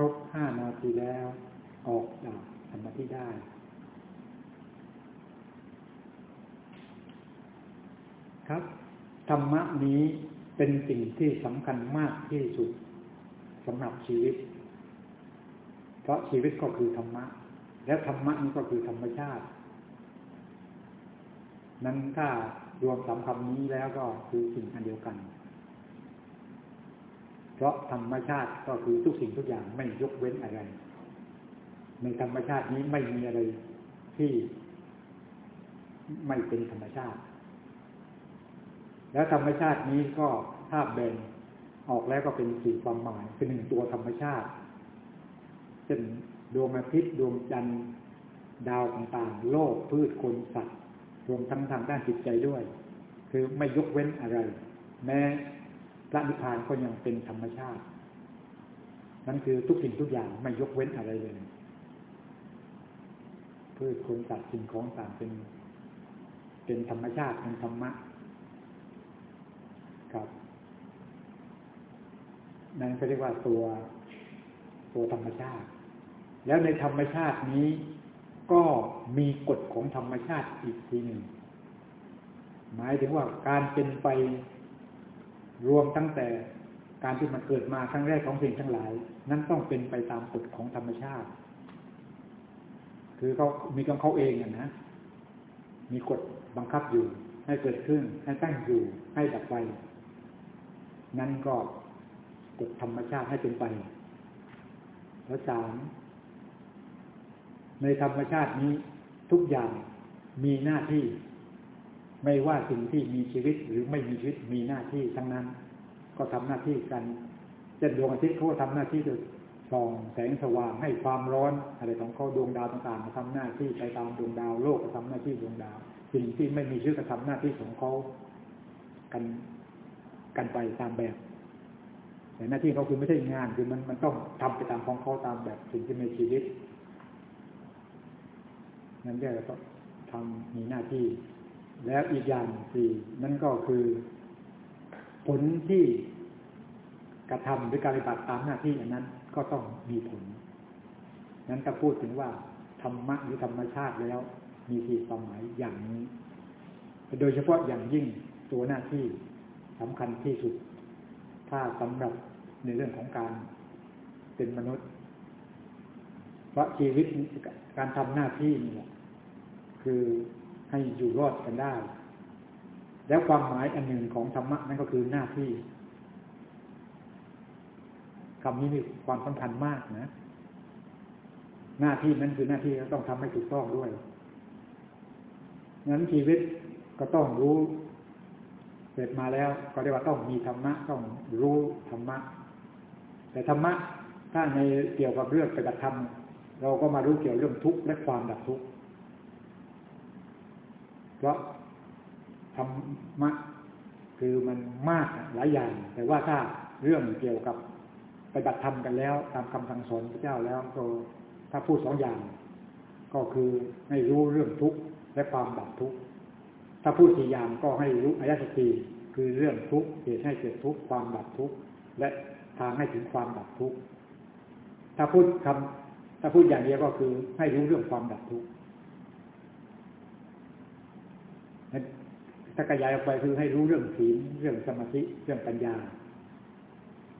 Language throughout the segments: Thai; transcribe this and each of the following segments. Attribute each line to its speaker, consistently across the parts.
Speaker 1: ครบห้านาทีแล้ว ออกจากสมาธิได้ครับ ธรรมะนี้เป็นสิ่งที่สำคัญมากที่สุดสำหรับชีวิต เพราะชีวิตก็คือธรรมะ และธรรมะนี้ก็คือธรรมชาติ นั้นถ้ารวมสามคำนี้แล้วก็คือสิ่งอันเดียวกัน เพราะธรรมชาติก็คือทุกสิ่งทุกอย่างไม่ยกเว้นอะไร ในธรรมชาตินี้ไม่มีอะไรที่ไม่เป็นธรรมชาติ แล้วธรรมชาตินี้ก็ถ้าแบ่งออกแล้วก็เป็นสี่ความหมายเป็นหนึ่งตัวธรรมชาติเช่นดวงอาทิตย์ดวงจันทร์ดาวต่างๆ โลกพืชคนสัตว์รวมทั้งทางด้านจิตใจด้วย คือไม่ยกเว้นอะไร แม้ พระนิพพานก็ยังเป็นธรรมชาติ นั่นคือทุกสิ่งทุกอย่างไม่ยกเว้นอะไรเลยพืชคนสัตว์สิ่งของต่างเป็นเป็นธรรมชาติเป็นธรรมะครับนั่นก็เรียกว่าตัวตัวธรรมชาติ แล้วในธรรมชาตินี้ก็มีกฎของธรรมชาติอีกทีหนึ่งหมายถึงว่าการเป็นไป รวมตั้งแต่การที่มันเกิดมาครั้งแรกของสิ่งทั้งหลาย นั้นต้องเป็นไปตามกฎของธรรมชาติ คือเขามีของเขาเองนะ มีกฎบังคับอยู่ ให้เกิดขึ้น ให้ตั้งอยู่ ให้ดับไป นั่นก็กฎธรรมชาติให้เป็นไป แล้วสามในธรรมชาตินี้ทุกอย่างมีหน้าที่ ไม่ว่าสิ่งที่มีชีวิตหรือไม่มีชีวิตมีหน้าที่ทั้งนั้น ก็ทำหน้าที่กันเช่นดวงอาทิตย์เขาทำหน้าที่โดยส่องแสงสว่างให้ความร้อนอะไรของเขาดวงดาวต่างๆมาทำหน้าที่ไปตามดวงดาวโลกก็ทำหน้าที่ดวงดาว สิ่งที่ไม่มีชีวิตก็ทำหน้าที่ของเขากันกันไปตามแบบ แต่หน้าที่เขาคือไม่ใช่งานคือมันมันต้องทำไปตามของเขาตามแบบสิ่งที่มีชีวิตนั่นก็ต้องทำมีหน้าที่ แล้วอีกอย่างสี่นั่นก็คือ ผลที่กระทำหรือการปฏิบัติตามหน้าที่อันนั้นก็ต้องมีผล นั้นถ้าพูดถึงว่าธรรมะหรือธรรมชาติแล้ว มีสี่ความหมายอย่างนี้ โดยเฉพาะอย่างยิ่งตัวหน้าที่สำคัญที่สุด ถ้าสำหรับในเรื่องของการเป็นมนุษย์ เพราะชีวิตการทำหน้าที่นี่แหละคือ ให้อยู่รอดกันได้ แล้วความหมายอันหนึ่งของธรรมะนั่นก็คือหน้าที่คำนี้มีความสำคัญมากนะ หน้าที่นั้นคือหน้าที่ต้องทำให้ถูกต้องด้วยงั้นชีวิตก็ต้องรู้ เสร็จมาแล้ว ก็เรียกว่าต้องมีธรรมะต้องรู้ธรรมะ แต่ธรรมะถ้าในเกี่ยวกับเรื่องปฏิบัติธรรม เราก็มารู้เกี่ยวเรื่องทุกข์และความดับทุกข์ เพราะธรรมะคือมันมากหลายอย่าง แต่ว่าถ้าเรื่องเกี่ยวกับปฏิบัติธรรมกันแล้ว ตามคำสั่งสอนพระเจ้าแล้วก็ถ้าพูดสองอย่าง ก็คือให้รู้เรื่องทุกข์และความดับทุกข์ถ้าพูดสี่อย่างก็ให้รู้อายะสติคือเรื่องทุกข์เหตุให้เกิดทุกข์ความดับทุกข์และทางให้ถึงความดับทุกข์ถ้าพูดคำถ้าพูดอย่างเดียวก็คือให้รู้เรื่องความดับทุกข์ ถ้าขยายออกไปคือให้รู้เรื่องศีลเรื่องสมาธิเรื่องปัญญา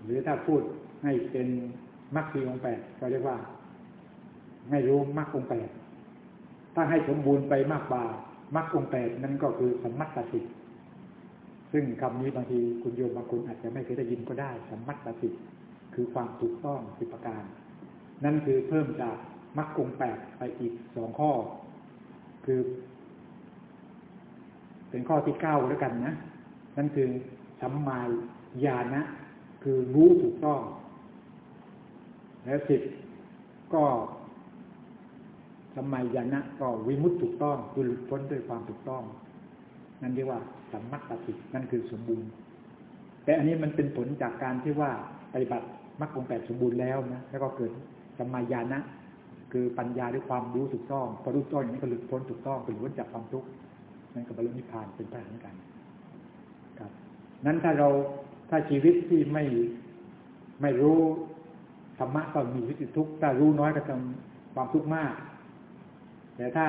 Speaker 1: หรือถ้าพูดให้เป็นมรรคีองแปดก็เรียกว่าให้รู้มรรคองแปดถ้าให้สมบูรณ์ไปมากกว่ามรรคองแปดนั้นก็คือสัมมัตติซึ่งคำนี้บางทีคุณโยมบางคนอาจจะไม่เคยได้ยินก็ได้สัมมัตติคือความถูกต้องสิบประการ นั่นคือเพิ่มจากมรรคองแปดไปอีกสองข้อ คือ เป็นข้อที่เก้าแล้วกันนะ นั่นคือสัมมาญาณะคือรู้ถูกต้อง แล้วสิบก็สัมมาญาณะก็วิมุตถูกต้องคือหลุดพ้นด้วยความถูกต้อง นั่นเรียกว่าสัมมัตตินั่นคือสมบูรณ์แต่อันนี้มันเป็นผลจากการที่ว่าปฏิบัติมรรคองแปดสมบูรณ์แล้วนะแล้วก็เกิดสัมมาญาณะคือปัญญาด้วยความรู้ถูกต้องพอรู้ต้องอย่างนี้ก็หลุดพ้นถูกต้องเป็นพ้นจากความทุกข์ นั่นก็บรรลุนิพพานเป็นพระเหมือนกัน ครับ นั้นถ้าเราถ้าชีวิตที่ไม่ไม่รู้ธรรมะก็มีวิตทุกข์ถ้ารู้น้อยก็จะความทุกข์มาก แต่ถ้า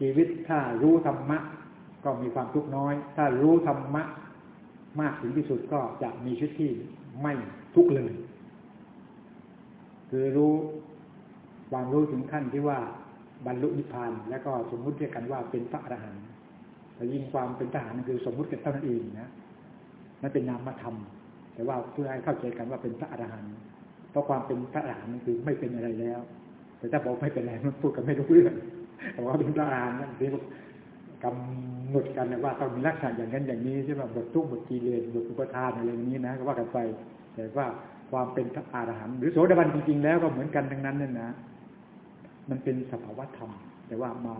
Speaker 1: ชีวิตถ้ารู้ธรรมะ ก็มีความทุกข์น้อย ถ้ารู้ธรรมะ มากถึงที่สุดก็จะมีชีวิตที่ไม่ทุกข์เลย คือรู้ความรู้ถึงขั้นที่ว่า บรรลุนิพพาน แล้วก็สมมุติเรียกกันว่าเป็นพระอรหันต์แต่ยิ่งความเป็นทหารนั่นคือสมมุติกันเท่านั้นเองนะนั่นเป็นนามธรรม แต่ว่าเพื่อให้เข้าใจกันว่าเป็นพระอรหันต์เพราะความเป็นพระอรหันต์นั่นคือไม่เป็นอะไรแล้ว แต่ถ้าบอกไม่เป็นอะไรมันพูดกันไม่รู้เรื่องแต่ว่าเป็นพระอรหันต์นั่นคือกำหนดกันว่าต้องมีลักษณะอย่างนั้นอย่างนี้ใช่ไหมบททุกบทกีเลนบทอุปทานอะไรอย่างนี้นะก็ว่ากันไป แต่ว่าความเป็นพระอรหันต์หรือโสดาบันจริงๆแล้วก็เหมือนกันทั้งนั้นนั่นนะ มันเป็นสภาวะธรรม แต่ว่ามา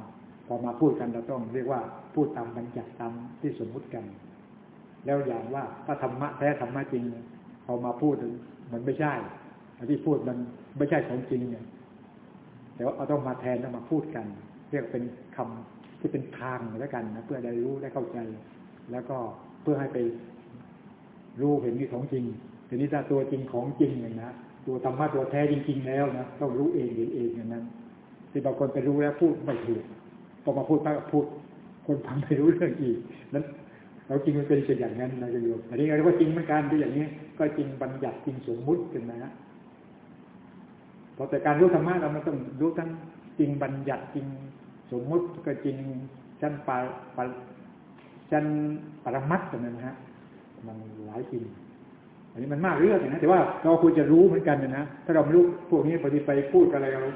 Speaker 1: พอมาพูดกันเราต้องเรียกว่าพูดตามบัญญัติตามที่สมมุติกัน แล้วอย่างว่าถ้าธรรมะแท้ธรรมะจริง พอมาพูดมันไม่ใช่ที่พูดมันไม่ใช่ของจริงเนี่ยแต่ว่าเราต้องมาแทนแล้วมาพูดกัน เรียกเป็นคำที่เป็นทางแล้วกันนะเพื่อได้รู้ได้เข้าใจ แล้วก็เพื่อให้ไปรู้เห็นที่ของจริงทีนี้ถ้าตัวจริงของจริงอย่างนะตัวธรรมะตัวแท้จริง ๆ แล้วนะต้องรู้เองเห็นเองอย่างนั้น ที่บางคนไปรู้แล้วพูดไม่ถูกพอมาพูดก็พูด คนฟังไม่รู้เรื่องอีกนั้นเราจริงมันเป็นเช่นอย่างนั้นนะโยมอันนี้เราก็จริงเหมือนกันที่อย่างนี้ ก็จริงบัญญัติจริงสมมุติกันนะพอแต่การรู้ธรรมะเรามันต้องรู้ทั้งจริงบัญญัติจริงสมมุติก็จริงชั้นปลายชั้นปรมัตต์กันนะฮะมันหลายจริง อันนี้มันมากเรื่องนะแต่ว่าเราควรจะรู้เหมือนกันนะถ้าเราไม่รู้พวกนี้ปฏิไปพูดอะไรเรา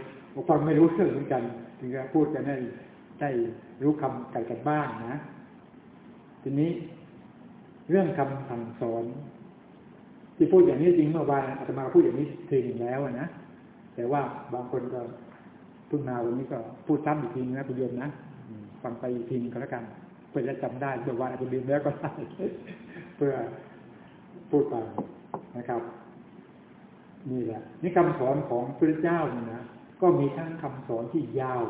Speaker 1: ฟังไม่รู้เรื่องเหมือนกัน ถึงจะพูดกันได้ได้รู้คำกันกันบ้างนะ ทีนี้เรื่องคำสั่งสอน ที่พูดอย่างนี้จริงเมื่อวานอาตมาพูดอย่างนี้ทีหนึ่งแล้วนะแต่ว่าบางคนก็เพิ่งมาวันนี้ก็พูดซ้ำอีกทีนะคุณโยมนะฟังไปอีกทีนึงก็แล้วกันเพื่อจะจำได้เมื่อวานอาจจะลืมแล้วก็ได้เพื่อพูดไปนะครับ นี่แหละนี่คำสอนของพระเจ้าเนี่ยนะ ก็มีทั้งคำสอนที่ยาว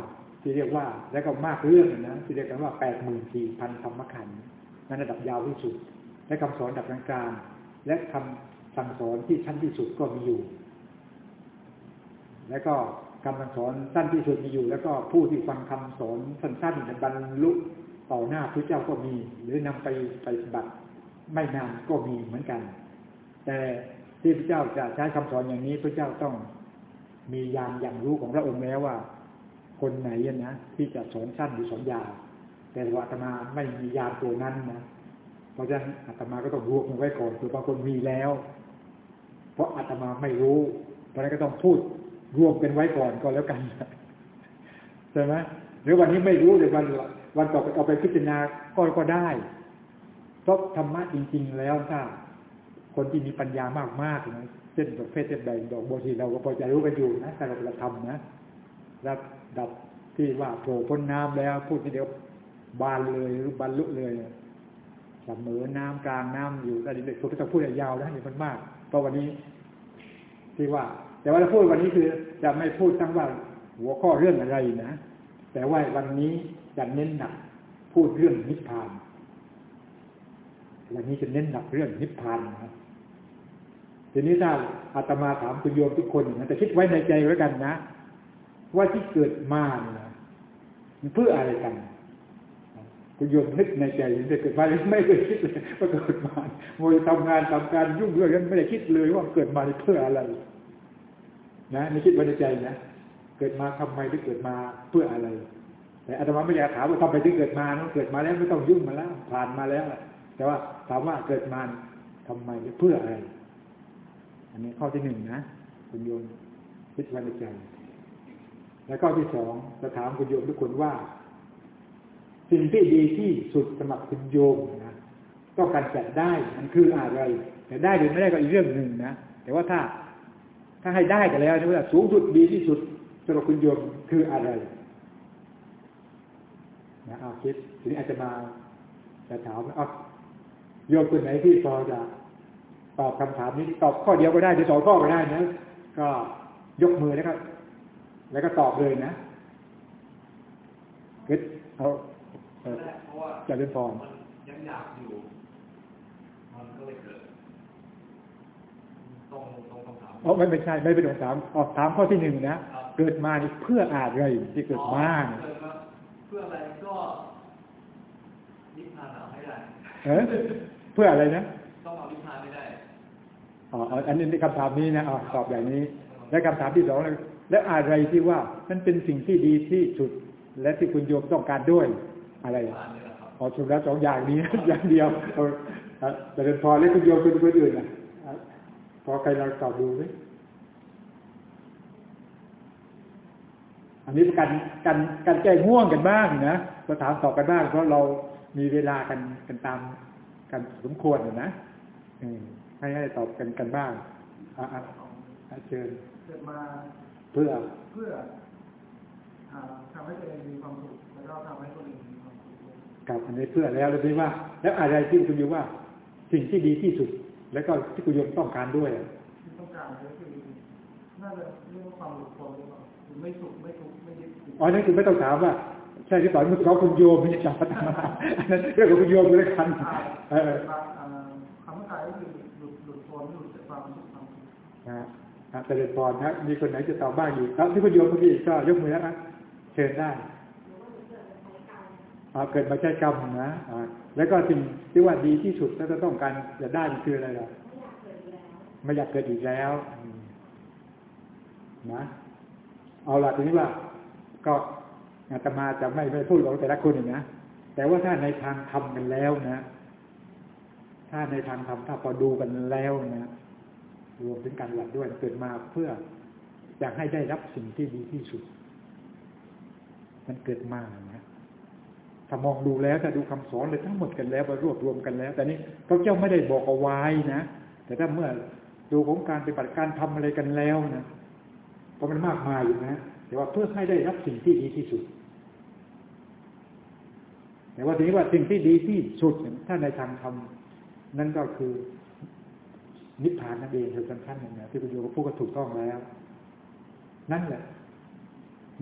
Speaker 1: ที่เรียกว่า แล้วก็มากเรื่องนะที่เรียกกันว่าแปดหมื่นสี่พันธรรมขันธ์นั้นระดับยาวที่สุด และคำสอนระดับกลางๆและคำสั่งสอนที่ชั้นที่สุดก็มีอยู่ แล้วก็คำสั่งสอนสั้นที่สุดมีอยู่ แล้วก็ผู้ที่ฟังคำสอนสั้นๆบรรลุต่อหน้าพระเจ้าก็มี หรือนำไปไปปฏิบัติไม่นานก็มีเหมือนกัน แต่ที่พระเจ้าจะใช้คำสอนอย่างนี้พระเจ้าต้อง มียานอย่างรู้ของพระองค์แล้วว่า คนไหนนะที่จะสอนสั้นหรือสอนยาวแต่ว่าอาตมาไม่มียานตัวนั้นนะเพราะฉะนั้นอาตมาก็ต้องรวบมันไว้ก่อนคือบางคนมีแล้ว เพราะอาตมาไม่รู้ เพราะนั้นก็ต้องพูดรวมกันไว้ก่อนก็แล้วกันใช่ไหมหรือวันนี้ไม่รู้เลยวันวันต่อไปเอาไปพิจารณาก็ก็ได้เพราะธรรมะจริง ๆ แล้วถ้าคนที่มีปัญญามากๆนะ เช่นประเภทเช่นใดดอกบัวทีเราก็พอจะรู้กันอยู่นะแต่เราจะทำนะระดับที่ว่าโผล่พ้นน้ำแล้วพูดทีเดียวบานเลยหรือบรรลุเลยเสมอน้ำกลางน้ำอยู่แต่เด็กๆจะพูดยาวนะนี่มันมาก เพราะวันนี้ ที่ว่า แต่ว่าเราพูดวันนี้คือ จะไม่พูดทั้งว่าหัวข้อเรื่องอะไรนะ แต่ว่าวันนี้จะเน้นหนัก พูดเรื่องนิพพาน วันนี้จะเน้นหนักเรื่องนิพพานนะ ทีนี้ถ้าอาตมาถามคุณโยมทุกคนนะแต่คิดไว้ในใจไว้กันนะ ว่าที่เกิดมาเนี่ยมันเพื่ออะไรกันคุณโยมนึกในใจยังได้เกิดมาไม่เคยคิดเลยว่าเกิดมาโมยทำงานทำการยุ่งเรื่องนั้นไม่ได้คิดเลยว่าเกิดมาเพื่ออะไร นะไม่คิดไว้ในใจนะเกิดมาทำไมถึงเกิดมาเพื่ออะไร แต่อาตมาไม่อยากถามว่าทำไมถึงเกิดมาเกิดมาแล้วไม่ต้องยุ่งมาแล้ว ผ่านมาแล้วแต่ว่าถามว่าเกิดมาทำไมเพื่ออะไร อันนี้ข้อที่หนึ่งนะคุณโยมพิจารณาใจแล้วข้อที่สองจะถามคุณโยมทุกคนว่า สิ่งที่ดีที่สุดสำหรับคุณโยมนะต้องการจัดได้มันคืออะไรแต่ได้หรือไม่ได้ก็อีกเรื่องหนึ่งนะแต่ว่าถ้าถ้าให้ได้กันแล้วนี่ว่าสูงสุดดีที่สุดสำหรับคุณโยมคืออะไรนะเอาคิดทีนี้อาจจะมาจะถามว่าโยมคนไหนที่พอจะ ตอบคำถามนี้ตอบข้อเดียวก็ได้หรือสองข้อก็ได้นะ ก็ยกมือแล้วก็แล้วก็ตอบเลยนะคิดเอาจะเป็นฟอร์ม
Speaker 2: ยังอยากอยู่มันก็เลยเกิดตรงตรงคำถาม
Speaker 1: อ๋อไม่ไม่ใช่ไม่เป็นคำถามออกถามข้อที่หนึ่งนะเกิดมานี่เพื่ออะไรที่เกิดมาเนี่ย
Speaker 2: เกิดมาเพื่ออะไรก็นิพพานเอาให้ได้
Speaker 1: เออเพื่ออะไรนะ
Speaker 2: ต้องเอานิพพานไม่ได้
Speaker 1: อ๋ออันนี้คำถามนี้นะอ๋อตอบอย่างนี้ และคำถามที่สองแล้วอะไรที่ว่ามันเป็นสิ่งที่ดีที่สุด และที่คุณโยมต้องการด้วยอะไรอะ
Speaker 2: พานนี่แหละครับ
Speaker 1: อ๋อสุดแล้วสองอย่างนี้อย่างเดียวเอาเอาแต่เป็นพอแล้วคุณโยมเป็นคนอื่นอะพอใครเราตอบดูไหมอันนี้เป็นการการการแก้ง่วงกันบ้างนะก็ถามตอบกันบ้างเพราะเรามีเวลากันกันตามกันสมควรนะอืม ให้ให้ตอบกันกันบ้างอะอะอะเชิญ
Speaker 3: เกิดมา
Speaker 1: เพื่อ
Speaker 3: เพื่ออ่าทำให้ตัวเองมีความสุขแล้วก็ทำให้คนอื่นมีความสุขด้วย
Speaker 1: กับอันนี้เพื่อแล้วเลยว่า แล้วอะไรที่คุณโยมว่าสิ่งที่ดีที่สุด แล้วก็ที่คุณโยมต้องการด้วยอะ
Speaker 3: ที่ต้องการก็คือน่าจะเรียกว่าความหลุดพ้นหรือเปล่าคือไม่สุขไม่ทุกข์ไม่ยึดติด
Speaker 1: อ๋อนั่นคือไม่ต้องถามว่าใช่หรือเปล่ามันเขาคุณโยมไม่ใช่จับมาอันนั้นเรื่องของคุณโยมเลยคัน
Speaker 3: อ่า
Speaker 1: เออ
Speaker 3: อ่าอ่าคำว่าตายก็คือ นะ
Speaker 1: ฮะอ่เจริญพรนะมีคนไหนจะตอบบ้างอีกแล้วที่คุณโยมเมื่อกี้ก็ยกมือแล้วนะเชิญได้เกิดมาใช้กรรมนะแล้วก็สิ่งที่ว่าดีที่สุดแล้วก็ต้องการจะได้มันคืออะไรล่ะไม่อยากเกิดอีกแล้วนะเอาละทีนี้ว่า ก็อาตมาจะไม่ไม่พูดของแต่ละคนนะแต่ว่าถ้าในทางทำกันแล้วนะ ถ้าในทางทำถ้าพอดูกันแล้วนะ รวมถึงการหลับด้วยเกิดมาเพื่ออยากให้ได้รับสิ่งที่ดีที่สุด มันเกิดมานะถ้ามองดูแล้วถ้าดูคำสอนเลยทั้งหมดกันแล้วมารวบรวมกันแล้ว แต่นี้พระเจ้าไม่ได้บอกเอาไว้นะ แต่ถ้าเมื่อดูของการปฏิบัติการทำอะไรกันแล้วนะเพราะมันมากมายอยู่นะแต่ว่าเพื่อให้ได้รับสิ่งที่ดีที่สุด แต่ว่าทีนี้ว่าสิ่งที่ดีที่สุดถ้าในทางธรรมนั่นก็คือ นิพพานนั่นเองคือสั้นๆอย่างนี้ที่คุณโยมพูดก็ถูกต้องแล้ว นั่นแหละ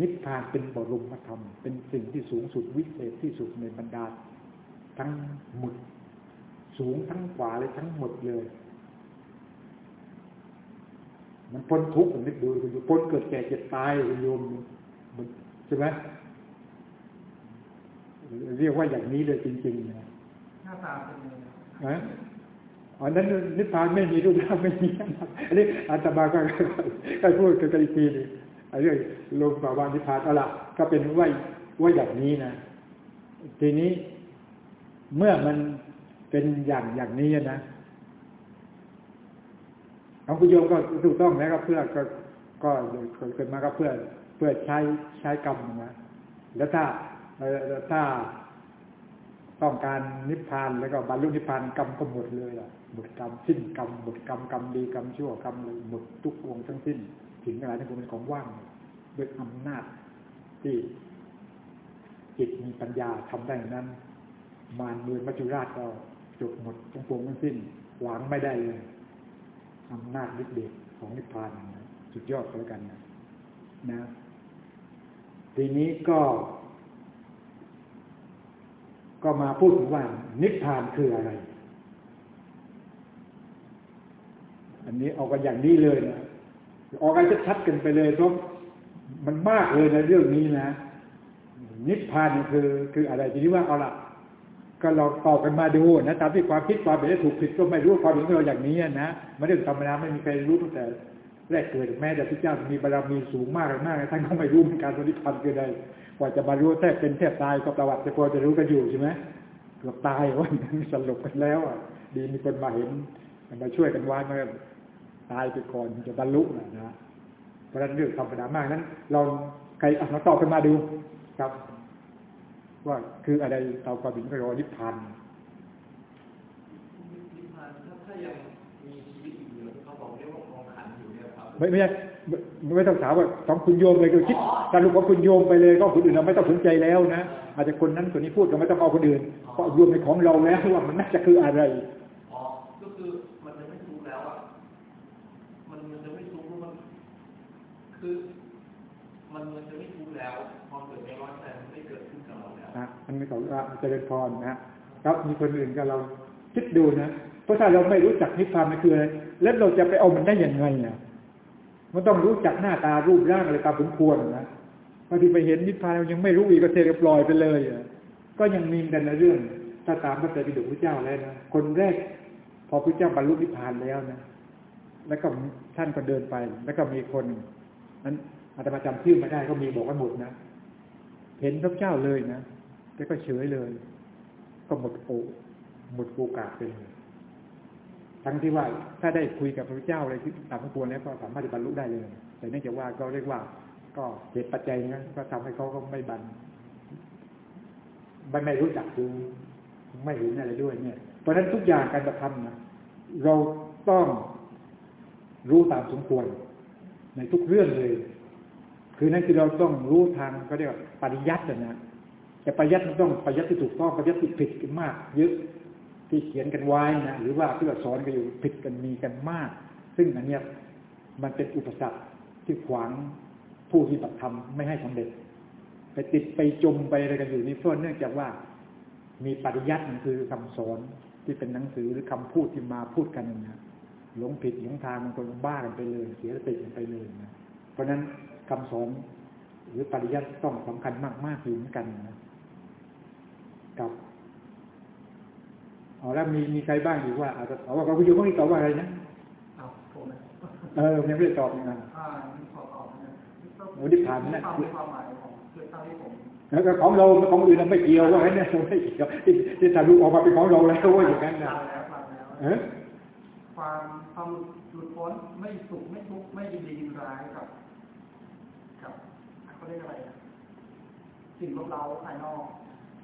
Speaker 1: นิพพานเป็นบรมธรรม เป็นสิ่งที่สูงสุดวิเศษที่สุดในบรรดา ทั้งหมด สูงทั้งขวาเลยทั้งหมดเลย มันพ้นทุกข์ผมนึกดูคุณโยมพ้นเกิดแก่เจ็บตายคุณโยมมันใช่ไหมเรียกว่าอย่างนี้เลยจริงๆนะ
Speaker 3: หน้าตาเป็นยังไง
Speaker 1: นะ อันนั้นนิพพานไม่มีรูปร่างไม่มีอะไรอันนี้อาตมาก็ก็พูดกันอีกทีนึงไอ้เรื่องลงภาวะนิพพานเอาละก็เป็นว่าว่าอย่างนี้นะ ทีนี้เมื่อมันเป็นอย่างอย่างนี้นะของคุณโยมก็ถูกต้องแล้วก็เพื่อก็ก็เกิดมาก็เพื่อเพื่อใช้ใช้กรรมนะแล้วถ้าถ้า ต้องการนิพพานแล้วก็บรรลุนิพพานกรรมก็หมดเลยล่ะหมดกรรมสิ้นกรรมหมดกรรมกรรมดีกรรมชั่วกรรมหมดทุกวงทั้งสิ้นถึงอะไรที่เป็นของว่างด้วยอำนาจที่จิตมีปัญญาทำได้นั้น มารมือมัจจุราชก็จบหมดทั้งปวงทั้งสิ้นหวังไม่ได้เลยอำนาจฤทธิ์เดชของนิพพานสุดยอดแล้วกันนะนะทีนี้ก็ ก็มาพูดถึงว่านิพพานคืออะไร อันนี้เอากันอย่างนี้เลยนะออกกันชัดกันไปเลยเพราะมันมากเลยในะเรื่องนี้นะ นิพพานคือ คืออะไรทีนี้ว่าเอาละก็เราตอบกันมาดูนะตามที่ความคิดความเห็นถูกผิดก็ไม่รู้ความเห็นของเราอย่างนี้นะไม่ได้ธรรมดาไม่มีใครรู้ตั้งแต่ แรกเกิดแม้แต่พระเจ้ามีบารมีสูงมากมากท่านก็ไม่รู้เหมือนกันว่านิพพานคืออะไรกว่าจะมารู้แทบเป็นแทบตายก็ประวัติจะพอจะรู้กันอยู่ใช่ไหมเกือบตายว่าสลบกันแล้วอะดีมีคนมาเห็นมาช่วยกันไว้มาตายไปก่อนจะบรรลุนะนะเพราะนั้นเรื่องธรรมดามากนั้น เราใครอะมาตอบกันมาดูครับ ว่าคืออะไรเตาความบินกรอนิพพาน
Speaker 2: นิพพานถ้าถ้ายังมีชีวิตอยู่เนี่ยเขาบอกเรียกว่ากองขันอยู่เนี่ยครับ
Speaker 1: ไม่ไม่ใช่ไม่ไม่ต้องถามว่าของคุณโยมเลยก็คิดสรุปของคุณโยมไปเลยก็คนอื่นเราไม่ต้องสนใจแล้วนะอาจจะคนนั้นคนนี้พูดก็ไม่ต้องเอาคนอื่นเพราะรวมในของเราแล้วว่ามันน่าจะคืออะไร
Speaker 2: อ๋อก็คือมันจะไม่ทุกข์แล้วอะมันมันจะไม่ทุกข์เพราะมันคือมันมันจะไม่ทุกข์แล้วความเกิดในร้อนแต่มันไม่เกิดขึ้นกับเราแล้ว
Speaker 1: นะอันนี้ของอะเจริญพรนะครับมีคนอื่นก็เราคิดดูนะราะถ้าเราไม่รู้จักนิพพานมันคืออะไรแล้วเราจะไปเอามันได้ยังไงอะ มันต้องรู้จักหน้าตารูปร่างอะไรตามสมควรนะบางทีไปเห็นนิพพานเรายังไม่รู้อีกก็เทกปล่อยไปเลยอะก็ยังมีกันในเรื่องถ้าตามพระไตรปิฎกพระเจ้าแล้วนะคนแรก พอพระเจ้าบรรลุนิพพานแล้วนะแล้วก็ท่านก็เดินไป แล้วก็มีคนนั้นอาตมาจำชื่อไม่ได้ก็มีบอกว่าหมดนะเห็นพระเจ้าเลยนะแล้วก็เฉยเลย ก็หมดโอหมดโอกาสไปเลย ทั้งที่ว่าถ้าได้คุยกับพระเจ้าอะไรที่ตามควรแล้วก็สามารถบรรลุได้เลย แต่เนื่องจากว่าก็เรียกว่า ก็เหตุปัจจัยนั้นก็ทำให้เขาก็ไม่บรรไม่ไม่รู้จักคือไม่เห็นอะไรด้วยเนี่ย เพราะฉะนั้นทุกอย่างการกระทำนะเราต้องรู้ตามสมควร ในทุกเรื่องเลย คือนั่นคือเราต้องรู้ทางก็เรียกว่าปริยัตินะแต่ปริยัติมันต้องปริยัติที่ถูกต้องปริยัติที่ผิดมากเยอะ ที่เขียนกันไว้นะหรือว่าที่เราสอนกันอยู่ผิดกันมีกันมาก ซึ่งอันเนี้ยมันเป็นอุปสรรคที่ขวางผู้ที่ปฏิธรรมไม่ให้สำเร็จ ไปติดไปจมไปอะไรกันอยู่นี่เพราะเนื่องจากว่ามีปริยัติคือคำสอนที่เป็นหนังสือหรือคำพูดที่มาพูดกันนะหลงผิดหลงทางบางคนบ้ากันไปเลย เสียสติกันไปเลยนะเพราะฉะนั้นคำสอนหรือปริยัติต้องสำคัญมากๆอยู่เหมือนกันนะกับ เอาแล้วมีมีใครบ้างอยู่ว่าอาจจะเอาว่าคุณโยมไม่ตอบว่าอะไรนะ
Speaker 3: เอาผมนะ
Speaker 1: เออยังไม่ได้ตอบนะ
Speaker 3: อ่านี่ขอตอบนะ
Speaker 1: โอ้ที่ผ่านมาเนี่ย
Speaker 3: ความความหมายของคือเท่าที่ผม
Speaker 1: แล้วก็ของเราของอื่นเราไม่เกี่ยวว่างั้นเนี่ยเราไม่เกี่ยวที่ที่ทะลุออกมาเป็นของเราแล้วว่าอย่างนั้นนะ
Speaker 3: ฟังแล้วฟังแล้ว
Speaker 1: เออ
Speaker 3: ความความหลุดพ้นไม่สุขไม่ทุกข์ไม่ยินดียินร้ายกับกับเขาเรียกอะไรอะสิ่งลบเล้าภายนอก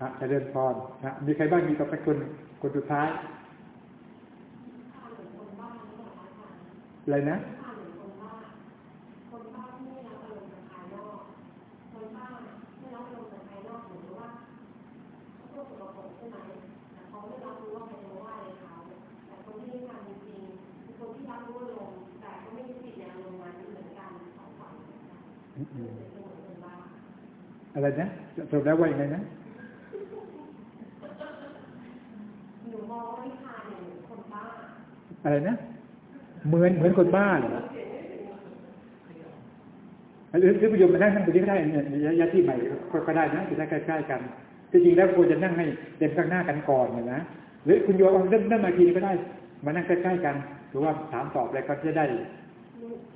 Speaker 1: ฮะเจริญพรฮะมีใครบ้างมีต่อไปคน คนสุดท้ายอะไรนะอืมอะไรนะสรุปแล้วว่าอย่างไงนะ
Speaker 4: หนูม อะ
Speaker 1: ไรนะ เหมือนเหมือนคนบ้าเหรอหรือหรือประโยชน์มานั่งนั่งตรงนี้ก็ได้เนี่ยระยะที่ใหม่ก็ได้นะจะได้ใกล้ๆกันที่จริงแล้วควรจะนั่งให้เต็มข้างหน้ากันก่อนเนี่ยนะหรือคุณโยมเอาเริ่มเริ่มมาทีนี้ก็ได้ มานั่งใกล้ๆกันหรือว่าถามตอบอะไรก็จะได้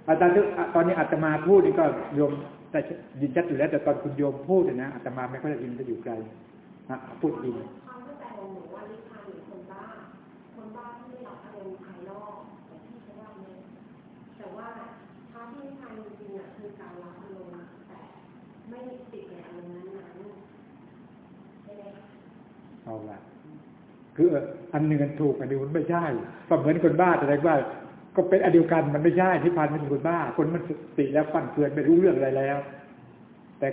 Speaker 1: อาจารย์ตอนนี้อาตมาพูดนี่ก็โยมแต่ยินชัดอยู่แล้ว แต่ตอนคุณโยมพูดเนี่ยนะอาตมาไม่ค่อยได้ยินจะอยู่ไกลนะพูดอิน
Speaker 4: ความเข้าใจของหนูว่านิทานเหมือนคนบ้า คนบ้าที่ไม่รับอารมณ์ภายนอกอย่างที่เขาว่าเนี่ยแต่ว่าถ้าที่นิทานจริงๆอะคือการรับอารมณ์แต่ไม่ติดในอารมณ์นั้นๆใช่ไหมคะ
Speaker 1: เอาละคืออันหนึ่งมันถูกอันนึ่งมันไม่ใช่ก็เหมือนคนบ้าแต่ว่า ก็เป็นอันเดียวกันมันไม่ใช่ที่พานมันเป็นคนบ้า คนมันสติแล้วฟั่นเฟือนไม่รู้เรื่องอะไรแล้ว แต่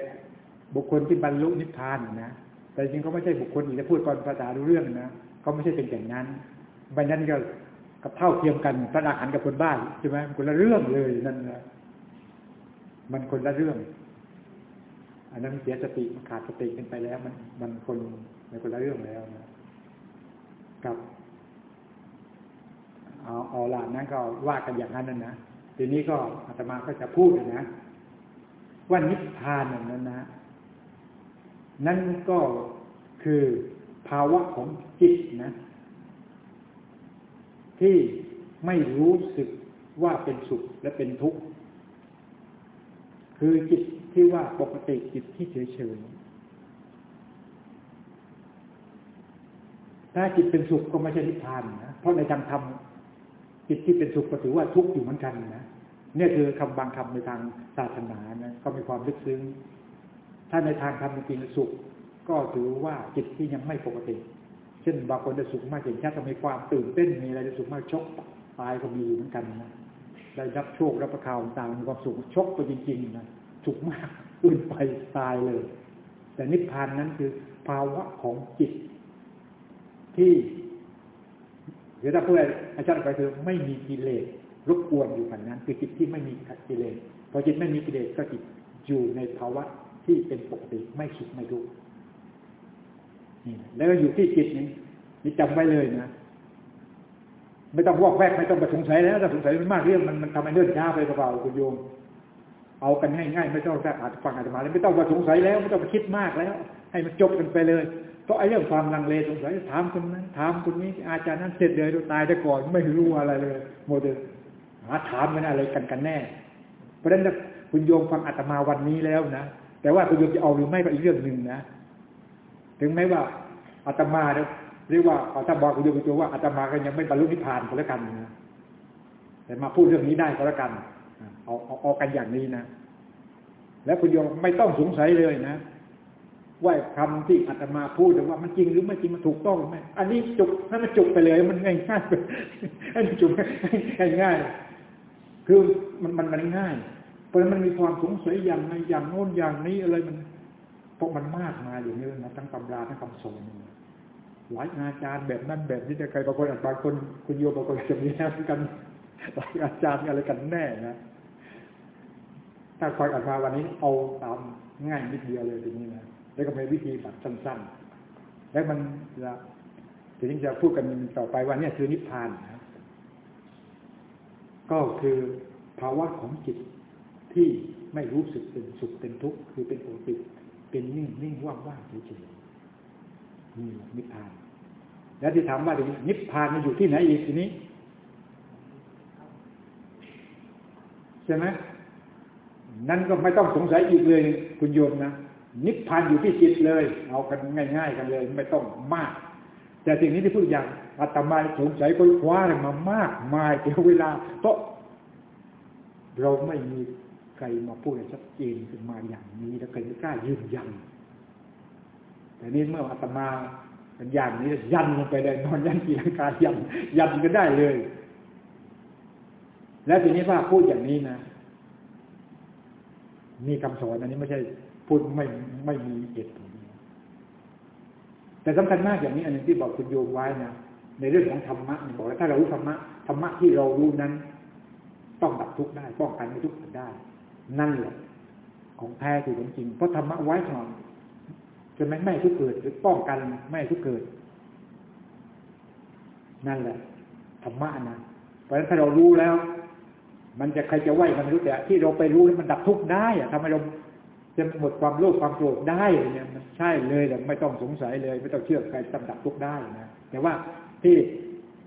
Speaker 1: บุคคลที่บรรลุนิพพานนะแต่จริงเขาไม่ใช่บุคคลอีกจะพูดก่อนภาษารู้เรื่องนะเขาไม่ใช่เป็นอย่างนั้นบันนั้นก็กับเท่าเทียมกันพระอรหันต์กับคนบ้าใช่ไหมคนละเรื่องเลยนั่นนะมันคนละเรื่อง อันนั้นเสียสติขาดสติกันไปแล้ว มันมันคน มันคนละเรื่องแล้วนะกับเอาเอาละนั้นก็ว่ากันอย่างนั้นนะนะทีนี้ก็อาตมาก็จะพูดเลยนะว่านิพพานนั้นนะ นั่นก็คือภาวะของจิตนะ ที่ไม่รู้สึกว่าเป็นสุขและเป็นทุกข์ คือจิตที่ว่าปกติจิตที่เฉยเฉย ถ้าจิตเป็นสุขก็ไม่ใช่นิพพานนะเพราะในทางธรรมจิตที่เป็นสุขก็ถือว่าทุกข์อยู่เหมือนกันนะเนี่ยคือคำบางคำในทางศาสนานะก็มีความลึกซึ้ง ถ้าในทางธรรมจริงสุข ก็ถือว่าจิตที่ยังไม่ปกติ เช่นบางคนจะสุขมากเห็นชัดจะมีความตื่นเต้นมีอะไรจะสุขมากชกตายก็มีเหมือนกันนะได้รับโชครับประคาวต่างมีความสุขชกไปจริงๆนะสุขมากอุ่นไปตายเลย แต่นิพพานนั้นคือภาวะของจิต ที่หรือถ้าพูดอาจารย์ไปคือไม่มีกิเลสรบกวนอยู่กันนั้นคือจิตที่ไม่มีกิเลสพอจิตไม่มีกิเลสก็จิตอยู่ในภาวะที่เป็นปกติไม่สุขไม่ทุกข์นี่แล้วอยู่ที่จิตนี้นี่จำไว้เลยนะไม่ต้องวอกแวกไม่ต้องไปสงสัยแล้วถ้าสงสัยมันมากเรื่องมันมันทำให้เลื่อนช้าไปเปล่าคุณโยมเอากันง่ายๆไม่ต้องอาจฟังอาจมาแล้วไม่ต้องไปสงสัยแล้ว ไม่ต้องไปคิดมากแล้ว ให้มันจบกันไปเลย เพราะไอ้เรื่องความลังเลสงสัยถามคนนั้นถามคนนี้อาจารย์นั้นเสร็จเลยตายได้ก่อนไม่รู้อะไรเลยโมเดลหาถามกันอะไรกันกันแน่ เพราะฉะนั้นคุณโยมฟังอาตมาวันนี้แล้วนะแต่ว่าคุณโยมจะเอาหรือไม่ก็อีกเรื่องหนึ่งนะถึงแม้ว่าอาตมาเนี่ยเรียกว่าอาตมาคุณโยมไปตัวว่าอาตมาก็ยังไม่บรรลุนิพพานก็แล้วกันนะแต่มาพูดเรื่องนี้ได้ก็แล้วกันเอาเอาเอากันอย่างนี้นะ แล้วคุณโยมไม่ต้องสงสัยเลยนะ ว่าคำที่อาตมาพูดว่ามันจริงหรือไม่จริงมันถูกต้องไหมอันนี้จุกนั่นมันจุกไปเลย มันง่ายง่ายอันนี้จุกง่ายง่ายคือมันมันมันง่าย เพราะมันมีความสงสัยอย่างในอย่างโน้นอย่างนี้อะไรมันเพราะมันมากมาอย่างนี้นะทั้งตำราทั้งคำสอนหลายอาจารย์แบบนั้นแบบนี้แต่ใครบางคนบางคนคุณโยบางคนจะมีแนวกันหลายอาจารย์อะไรกันแน่นะถ้าคอยอ่านมาวันนี้เอาตามง่ายนิดเดียวเลยทีนี้นะ แล้วก็มีวิธีแบบสั้นๆ แล้วมันจะทีนี้จะพูดกันต่อไปว่าเนี่ยคือนิพพานนะก็คือภาวะของจิตที่ไม่รู้สึกเป็นสุขเป็นทุกข์คือเป็นปกติเป็นนิ่งนิ่งว่างว่างเฉยๆนี่นิพพาน แล้วที่ถามว่าทีนี้นิพพานมันอยู่ที่ไหนอีกทีนี้ใช่ไหมนั่นก็ไม่ต้องสงสัยอีกเลยคุณโยมนะ นิพพานอยู่ที่จิตเลย เอากันง่าย ๆ กันเลย ไม่ต้องมาก แต่สิ่งนี้ที่พูดอย่างอาตมาสงสัยก็คว้าอะไรมามากมายเกี่ยวเวลาเพราะเราไม่มีใครมาพูดชัดเจนขึ้นมาอย่างนี้ แล้วใครไม่กล้ายืนยัน แต่นี้เมื่ออาตมาเป็นอย่างนี้ยันลงไปเลยนอนยันกีลังกายันยันก็ได้เลย แล้วทีนี้ว่าพูดอย่างนี้นะ มีคำสอนอันนี้ไม่ใช่ พูดไม่ไม่มีเหตุผลแต่สำคัญมากอย่างนี้ อันนึงที่บอกคุณโยมไว้นะในเรื่องของธรรมะบอกว่าถ้าเรารู้ธรรมะธรรมะที่เรารู้นั้น ต้องดับทุกข์ได้ป้องกันไม่ทุกข์ได้ นั่นแหละของแท้คือของจริง เพราะธรรมะไว้สอนจะไม่ไม่ทุกเกิดหรือป้องกันไม่ทุกเกิด นั่นแหละธรรมะนะเพราะฉะนั้นถ้าเรารู้แล้ว มันจะใครจะไหวมันรู้แต่ที่เราไปรู้มันดับทุกข์ได้อะทำให้เรา จะหมดความโลภความโกรธได้เนี่ยมันใช่เลยแต่ไม่ต้องสงสัยเลย ไม่ต้องเชื่อใครจำดับทุกได้นะแต่ว่าที่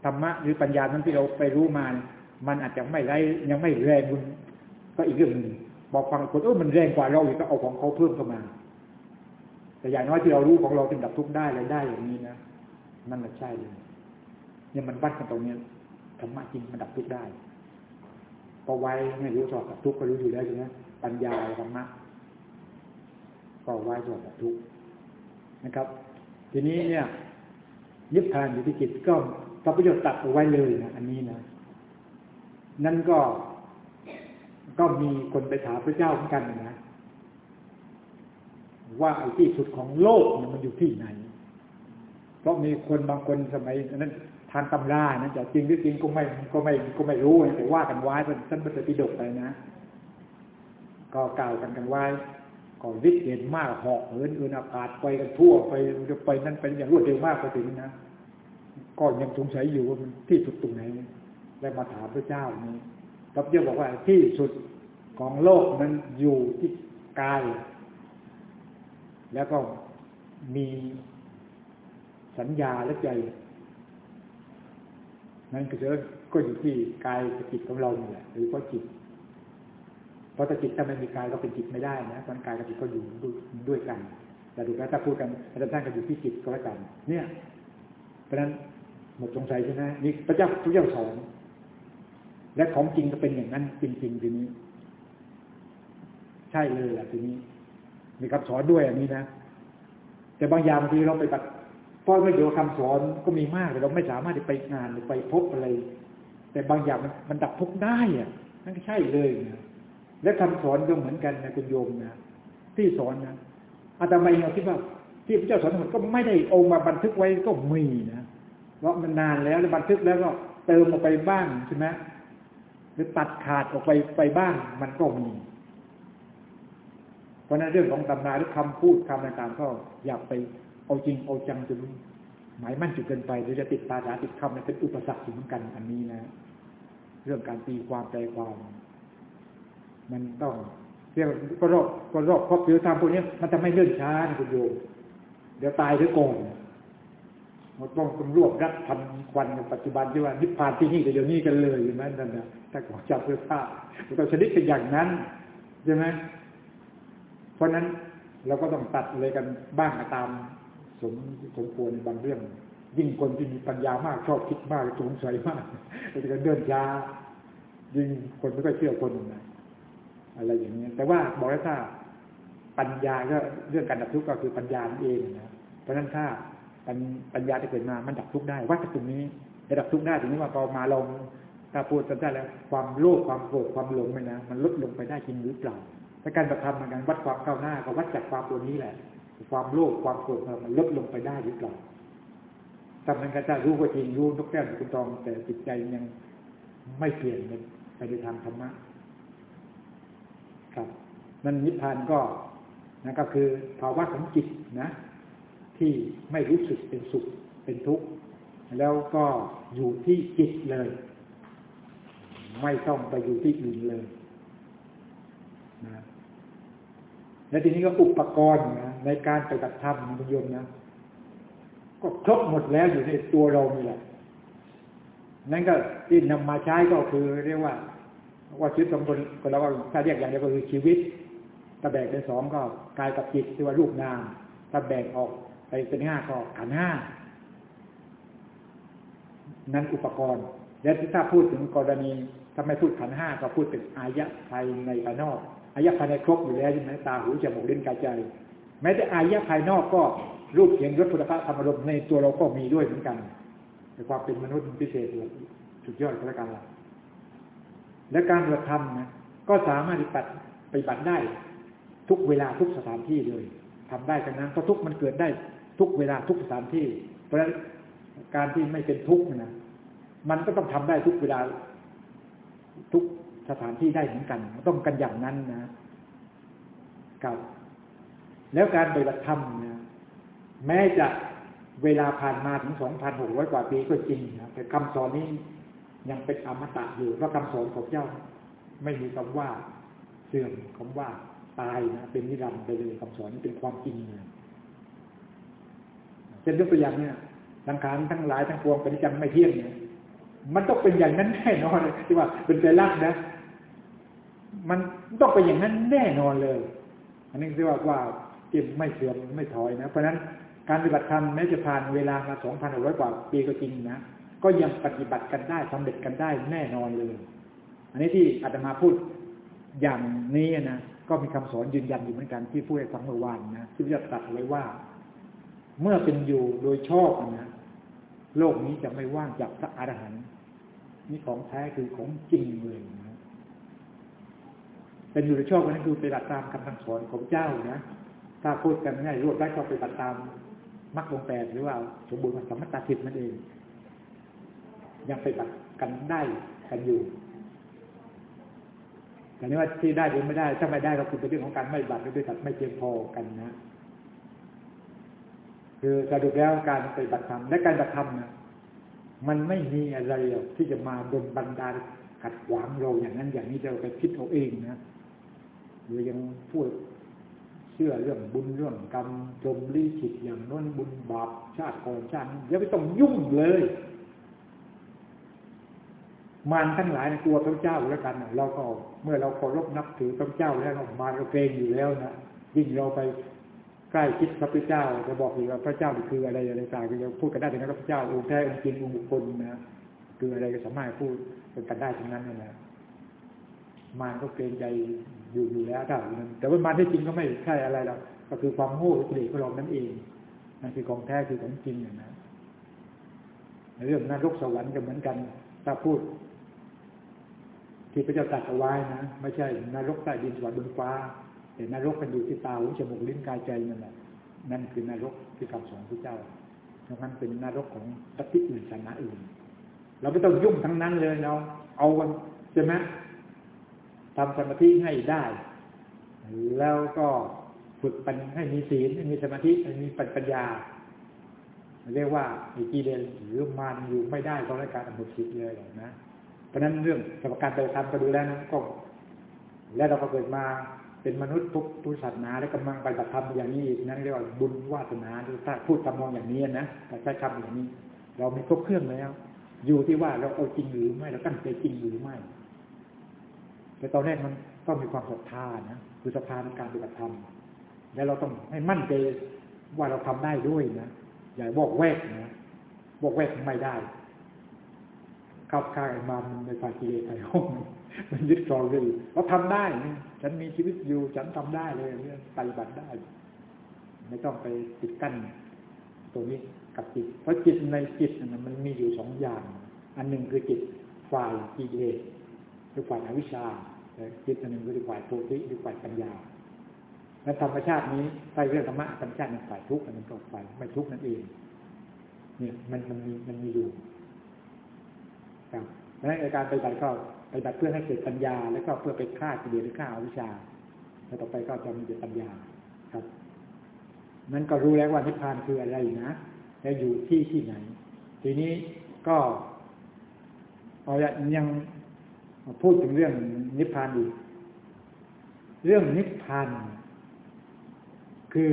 Speaker 1: ธรรมะหรือปัญญานั้นที่เราไปรู้มา มันอาจจะไม่ไรยังไม่แรงคุณก็อีกเรื่องหนึ่งบอกฟังคนเออมันแรงกว่าเราอีกก็เอาของเขาเพิ่มเข้ามา แต่อย่างน้อยที่เรารู้ของเราเป็นดับทุกได้เลยได้อย่างนี้นะนั่นแหละใช่เลยเนี่ยมันวัดกันตรงนี้ธรรมะจริงมันดับทุกได้พอไว้ไม่รู้สอบดับทุกก็รู้อยู่แล้วใช่ไหมปัญญาธรรมะ ก็ไว้ส่วนทุกนะครับ ทีนี้เนี่ยนิพพานอยู่ที่จิตก็พระพุทธเจ้าตัดเอาไว้เลยนะอันนี้นะนั่นก็ก็มีคนไปถามพระเจ้าเหมือนกันนะว่าไอ้ที่สุดของโลกมันอยู่ที่ไหน เพราะมีคนบางคนสมัยนั้นทางตำรานะจะจริงหรือจริงก็ไม่ก็ไม่ก็ไม่รู้แต่ว่ากันไว้เป็นท่านพระปิฎกไปนะ ก็กล่าวกันกันไว้ ก็ฤทธิ์เด่นมากเหาะเหินอื่นอากาศไปกันทั่วไปจะไปนั่นไปอย่างรวดเร็วมากไปถึงนะก็ยังสงสัยอยู่ว่ามันที่สุดตรงไหนแล้วมาถามพระเจ้านี้พระเจ้าบอกว่าที่สุดของโลกมันอยู่ที่กาย แล้วก็มีสัญญาและใจ นั่นก็จะก็อยู่ที่กายกับจิตของเราเนี่ยหรือว่าจิต ราะถ้าจิตถ้าไม่มีกายก็เป็นจิตไม่ได้นะตอนกายกับจิตก็อยู่ด้วยกัน แต่ดูแล้วถ้าพูดกันอาจารย์ท่านก็อยู่ที่จิตก็แล้วกัน เนี่ย เพราะฉะนั้นหมดสงสัยใช่ไหมนี่พระเจ้าพระเจ้าสอนและของจริงก็เป็นอย่างนั้น จริงๆทีนี้ ใช่เลยแหละทีนี้ มีคำสอนด้วยอันนี้นะแต่บางอย่างบางทีเราไปปฏิเพราะไม่เดียวคำสอนก็มีมากแต่เราไม่สามารถไปงานหรือไปพบอะไร แต่บางอย่างมันมันดับทุกได้อะนั่นก็ใช่เลยนะ และคำสอนก็เหมือนกันนะคุณโยมนะที่สอนนะอาตมาเองคิดว่า ที่พระเจ้าสอนทั้งหมดก็ไม่ได้เอามาบันทึกไว้ก็มีนะเพราะมันนานแล้วบันทึกแล้วก็เติมออกไปบ้างใช่ไหมหรือตัดขาดออกไปไปบ้างมันก็มี เพราะนั้นเรื่องของตำราหรือคำพูดคำต่างๆก็อย่าไปเอาจริงเอาจังจนหมายมั่นจุดเกินไปหรือจะติดตาสาติดคำนี่ยเป็นอุปสรรคอยู่เหมือนกันอันนี้นะ เรื่องการตีความใจความ มันต้องเรียกก็รอบก็รอบครอบผิวธรรมพวกนี้มันจะไม่เลื่อนช้านะคุณโยมเดี๋ยวตายด้วยก่อนมันต้องต้องรวบรัดทันควันปัจจุบันที่ว่านิพพานที่นี่แต่เดี๋ยวนี้กันเลยอยู่นั้นนั่นนะถ้าขอจับเสื้อผ้าเราต้องชนิดเป็นอย่างนั้นใช่ไหมเพราะนั้นเราก็ต้องตัดเลยกันบ้างตามสมสมควรบางเรื่อง ยิ่งคนที่มีปัญญามากชอบคิดมากสงสัยมากก็จะเดินยายิ่งคนไม่ค่อยเชื่อคนนะ อะไรอย่างนี้แต่ว่าบอกแล้วถ้าปัญญาก็เรื่องการดับทุกข์ก็คือปัญญาเองนะเพราะฉะนั้นถ้าปัญญาที่เกิดมามันดับทุกข์ได้วัดตรงนี้ระดับทุกข์ได้ถึงนี้ว่าพอมาลงถ้าพูดสั้นๆแล้ว ความโลภความโกรธความหลงไปนะมันลดลงไปได้จริงหรือเปล่าถ้าการปฏิบัติเหมือนกันวัดความก้าวหน้าก็วัดจากความตัวนี้แหละ ความโลภความโกรธมันลดลงไปได้หรือเปล่าทำนั้นก็จะรู้ว่าจริงรู้นกแก้วคุณตองแต่จิตใจยังไม่เปลี่ยนไปในทางธรรมะ ครับนั่นนิพพานก็นะก็คือภาวะของจิตนะ ที่ไม่รู้สึกเป็นสุขเป็นทุกข์แล้วก็อยู่ที่จิตเลย ไม่ต้องไปอยู่ที่อื่นเลยนะและทีนี้ก็อุปกรณ์นะในการปฏิบัติธรรมคุณโยมนะก็ครบหมดแล้วอยู่ในตัวเรานี่แหละนั่นก็ที่นำมาใช้ก็คือเรียกว่า ว่าชีวิตของคนคนเราถ้าเรียกอย่างเดียวก็คือชีวิตถ้าแบ่งเป็นสองก็กายกับจิตที่ว่ารูปนามถ้าแบ่งออกไปเป็นห้าก็ขันห้านั้นอุปกรณ์ และถ้าพูดถึงกรณีถ้าไม่พูดขันห้าก็พูดถึงอายะภายในภายนอกอายะภายในครบอยู่แล้วใช่ไหมตาหูจมูกลิ้นกายใจ แม้แต่อายะภายนอกก็รูปเสียงรสพุทธะธรรมรมในตัวเราก็มีด้วยเหมือนกันแต่ความเป็นมนุษย์พิเศษสุดยอดก็แล้วกันละ และการปฏิบัติธรรมนะก็สามารถปฏิบัติปฏิบัติได้ ทุกเวลาทุกสถานที่เลยทำได้กันนั้นเพราะทุกมันเกิดได้ทุกเวลาทุกสถานที่ เพราะฉะนั้นการที่ไม่เป็นทุกข์นะมันก็ต้องทำได้ทุกเวลา ทุกสถานที่ได้เหมือนกันต้องกันอย่างนั้นนะกับ แล้วการปฏิบัติธรรมนะแม้จะเวลาผ่านมาถึงสองพันหกร้อยกว่าปีก็จริงนะแต่คำสอนนี้ ยังเป็นอมตะอยู่เพราะคำสอนของเจ้า ไม่มีคำว่าเสื่อมคำว่าตายนะเป็นนิรันดร์ไปเลยคำสอนนี้เป็นความจริงเลยเช่นยกตัวอย่างเนี่ยสังขารทั้งหลายทั้งปวงเป็นจังไม่เที่ยงเนี่ยมันต้องเป็นอย่างนั้นแน่นอนที่ว่าเป็นใจรักนะ มันต้องเป็นอย่างนั้นแน่นอนเลย อันนี้เรียกว่าว่าเก็บไม่เสื่อมไม่ถอยนะ เพราะฉะนั้นการปฏิบัติธรรมแม้จะผ่านเวลามาสองพันหกร้อยกว่าปีก็จริงนะ ก็ยังปฏิบัติกันได้สำเร็จกันได้แน่นอนเลย อันนี้ที่อาตมาพูดอย่างนี้นะก็มีคำสอนยืนยันอยู่เหมือนกันที่พูดให้ฟังเมื่อวานนะที่จะตัดไว้ว่า เมื่อเป็นอยู่โดยชอบนะโลกนี้จะไม่ว่างจากพระอรหันต์นี่ของแท้คือของจริงเลยนะเป็นอยู่ในชอบนั้นคือไปตัดตามคำสั่งสอนของเจ้านะถ้าพูดกันง่ายรวบได้ก็ไปตัดตามมรรคองแปดหรือว่า สมบูรณ์สมัตตาสิทธิ์นั่นเอง ยังไปตัดกันได้กันอยู่แต่นี้ว่าที่ได้หรือไม่ได้ถ้าไม่ได้ก็คือเป็นเรื่องของการไม่บัตรหรือไปตัดไม่เพียงพอกันนะคือสรุปแล้วการปฏิบัติธรรมและการปฏิบัติธรรมนะมันไม่มีอะไรที่จะมาดนบันดาลขัดขวางเราอย่างนั้น อย่างนี้เราไปคิดเอาเองนะหรือยังพูดเชื่อเรื่องบุญเรื่องกรรมจมลีขิตอย่างน้นบุญบาปชาติก่อนชาติอย่าไปต้องยุ่งเลย มารทั้งหลายกลัวพระเจ้าแล้วกันเราก็เมื่อเราเคารพนับถือพระเจ้าแล้วมารก็เกรงอยู่แล้วนะยิ่งเราไปใกล้คิดพระพเจ้าจะบอกอีกว่าพระเจ้าคืออะไรอะไรต่างๆจะพูดกันได้ถึงพระเจ้าองค์แท้องค์จริงองค์บุคคลนะคืออะไรก็สามารถพูดกันได้ทั้งนั้นนะมารก็เกรงใจอยู่อยู่แล้วถ้าแต่ว่ามารที่จริงก็ไม่ใช่อะไรหรอกก็คือความโง่กิเลสของเรานั่นเองนั่นคือของแท้คือของจริงนะเรื่องนรกสวรรค์ก็เหมือนกัน ถ้าพูด ที่พระเจ้าตรัสเอาไว้นะ ไม่ใช่นรกใต้ดินสวรรค์บนฟ้า แต่นรกมันอยู่ที่ตาหูจมูกลิ้นกายใจนั่นแหละนั่นคือนรกที่คำสอนพระเจ้าดังนั้นเป็นนรกของปฏิอื่นชนะอื่น เราไม่ต้องยุ่งทั้งนั้นเลยเราเอาวันใช่ไหมทำสมาธิให้ได้ แล้วก็ฝึกปัญให้มีศีลให้มีสมาธิให้มีปัญญา เรียกว่าไอ้กิเลสหรือมารอยู่ไม่ได้เพราะรายการอมุสิตเลยนะ เพราะนั้นเรื่องสมการปฏิธรรมก็ดูแล้วนั้นก็ แล้วเราก็เกิดมาเป็นมนุษย์ทุกทุกศาสนาและกำลังไปฏิบัติธรรมอย่างนี้นั่นเรียกว่าบุญวาสนาถ้าพูดตามองอย่างนี้นะแต่ใช้คำอย่างนี้ เรามีครบเครื่องแล้ว อยู่ที่ว่าเราเอาจริงหรือไม่เราตั้งใจจริงหรือไม่ แต่ตอนแรกมันต้องมีความศรัทธานะคือศรัทธาในการปฏิบัติธรรมแล้วเราต้องให้มั่นใจว่าเราทำได้ด้วยนะอย่าบอกแวกนะบอกแวกไม่ได้ เข้าข้างมามันในฝ่ายกิเลสไอ้ห้องมันยึดครองเลยเราทำได้นะฉันมีชีวิตอยู่ฉันทำได้เลยเนี่ยปฏิบัติได้ ไม่ต้องไปติดกั้นตัวนี้กับจิต เพราะจิตในจิตมันมีอยู่สองอย่าง อันหนึ่งคือจิตฝ่ายกิเลสคือฝ่ายอวิชชาจิตอันหนึ่งคือฝ่ายโพธิหรือฝ่ายปัญญาและธรรมชาตินี้ใต้เรื่องธรรมะธรรมชาติมันฝ่ายทุกข์อันก็ฝ่ายไม่ทุกข์นั่นเอง เนี่ยมันมันมีมันมีอยู่ ดังนั้นการปฏิบัติก็ปฏิบัติเพื่อให้เกิดปัญญา แล้วก็เพื่อไปฆ่ากิเลสหรือฆ่าอวิชชา แล้วต่อไปก็จะมีปัญญาครับนั้นก็รู้แล้วว่านิพพานคืออะไรนะแล้วอยู่ที่ที่ไหน ทีนี้ก็เอาละยังพูดถึงเรื่องนิพพานอีกเรื่องนิพพานคือ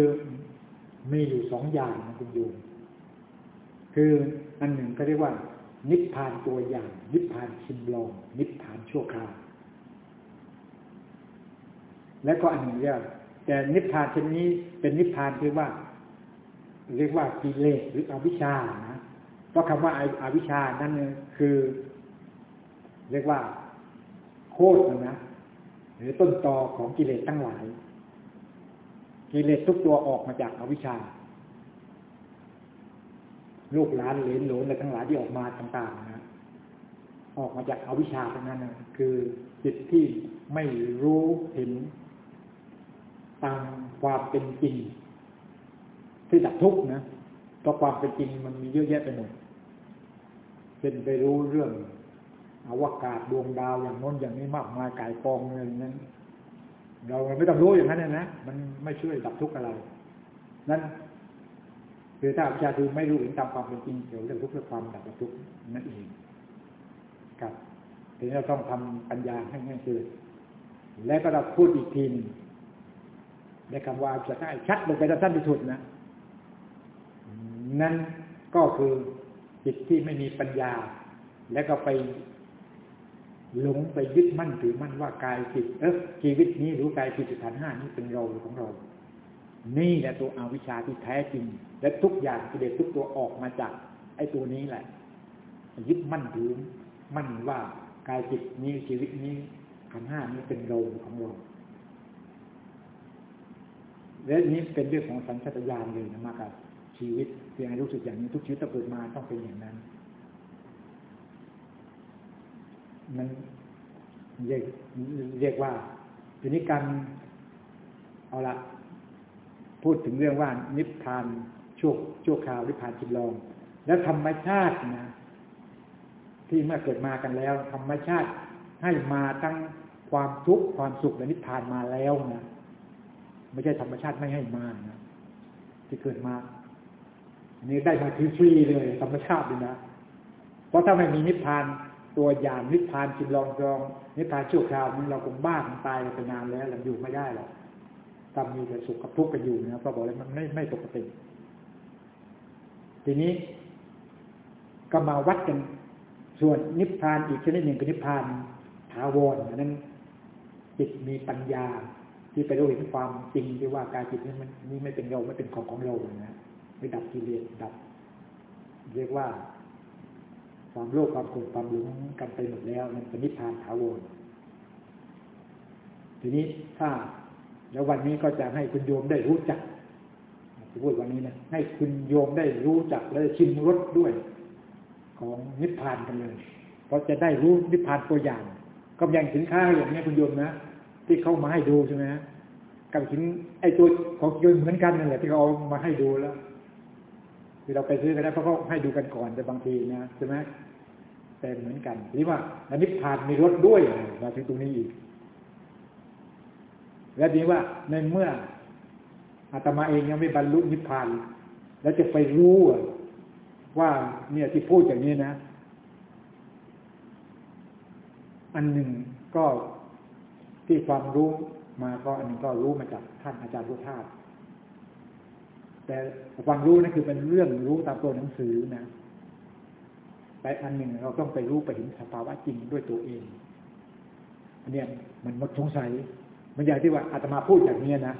Speaker 1: มีอยู่สองอย่างนะคุณโยมคืออันหนึ่งก็เรียกว่า นิพพานตัวอย่าง นิพพานชิมลองนิพพานชั่วคราวและก็อันหนึ่งเรียกแต่นิพพานชนิดนี้เป็นนิพพานที่ว่า เรียกว่ากิเลสหรืออวิชชานะเพราะคำว่าอวิชชานั่นคือ เรียกว่าโคตรนะหรือต้นตอของกิเลสทั้งหลาย กิเลสทุกตัวออกมาจากอาวิชชา ลูกหลานเหลนหลนอะไรทั้งหลายที่ออกมาต่างๆนะออกมาจากอวิชชาทั้งนั้นนะคือจิตที่ไม่รู้เห็นตามความเป็นจริง ที่ดับทุกข์นะเพราะความเป็นจริงมันมีเยอะแยะไปหมดเป็นไปรู้เรื่องอวกาศดวงดาวอย่างน้นอย่างนี้มากมายกายกองเงินนั้น เราไม่ต้องรู้อย่างนั้นนะมันไม่ช่วยดับทุกข์อะไรนั้น คือถ้าวิชาคือไม่รู้เห็นตามความเป็นจริงเกี่ยวกับเรื่องทุกข์และความดับทุกข์นั่นเองครับทีนี้เราต้องทำปัญญาให้ง่ายขึ้นและก็เราพูดอีกทีนึงในคำว่าจะได้ชัดลงไปสั้นที่สุดนะนั่นก็คือจิตที่ไม่มีปัญญา แล้วก็ไปหลงไปยึดมั่นถือมั่นว่ากายจิตเออชีวิตนี้หรู้กายจิตขันห้านี้เป็นเราของเรา นี่แหละตัวอวิชชาที่แท้จริง และทุกอย่างกิเลสทุกตัวออกมาจาก ไอ้ตัวนี้แหละ ยึดมั่นถือมั่นว่ากายจิตนี้ชีวิตนี้ขันห้านี้เป็นเราของเราและนี้เป็นเรื่องของสัญชาตญาณเลยนะมากับชีวิตเพียงรู้สึกอย่างนี้ทุกชีวิตตั้งเกิดมาต้องเป็นอย่างนั้น มันเรียกเรียกว่าทีนี้การเอาละ พูดถึงเรื่องว่านิพพานชั่วชั่วคราวนิพพานจิตลอง แล้วธรรมชาตินะ ที่เมื่อเกิดมากันแล้ว ธรรมชาติให้มาตั้งความทุกข์ความสุขและนิพพานมาแล้วนะไม่ใช่ธรรมชาติไม่ให้มานะที่เกิดมาอันนี้ได้มาฟรีเลย ธรรมชาติเลยนะเพราะถ้าไม่มีนิพพานตัวอย่างนิพพานจิตลองจองนิพพานชั่วคราวนี้เราคงบ้าตายไปนานแล้วเราอยู่ไม่ได้หรอก ทำมีแต่สุขกับทุกข์กันอยู่นะเพราะบอกเลยมันไม่ไม่ปกติ ทีนี้ก็มาวัดกัน ส่วนนิพพานอีกชนิดหนึ่งคือนิพพานถาวรนั้นจิตมีปัญญาที่ไปรู้เห็นความจริงที่ว่ากายจิตนี้มันนี่ไม่เป็นเราไม่เป็นของของเรานะไม่ดับกิเลสดับ เรียกว่าความโลภความโกรธความหลงกันไปหมดแล้ว มันเป็นนิพพานถาวรทีนี้ถ้า แล้ววันนี้ก็จะให้คุณโยมได้รู้จักพูดวันนี้นะให้คุณโยมได้รู้จักและชิมรสด้วย ของนิพพานกันเลยเพราะจะได้รู้นิพพานตัวอย่างก็ยังสินค้าอย่างนี้คุณโยมนะที่เขามาให้ดูใช่ไหมกับถึงไอตัวของยนเหมือนกันนั่นแหละที่เขาเอามาให้ดูแล้วที่เราไปซื้อกันแล้วเขาก็ให้ดูกันก่อนแต่บางทีนะใช่ไหมแต่เหมือนกันนี่ว่านิพพานมีรถด้วยมาถึงตรงนี้อีก และนี้ว่าในเมื่ออาตมาเองยังไม่บรรลุนิพพาน แล้วจะไปรู้ว่าเนี่ยที่พูดอย่างนี้นะ อันหนึ่งก็ที่ความรู้มาก็อันหนึ่งก็รู้มาจากท่านอาจารย์พุทธาสแต่ความรู้นั่นคือเป็นเรื่องรู้ตามตัวหนังสือนะแต่อันหนึ่งเราต้องไปรู้ไปเห็นสภาวะจริงด้วยตัวเอง อันเนี้ยมันหมดสงสัย มันอย่างที่ว่าอาตมาพูดอย่างนี้นะ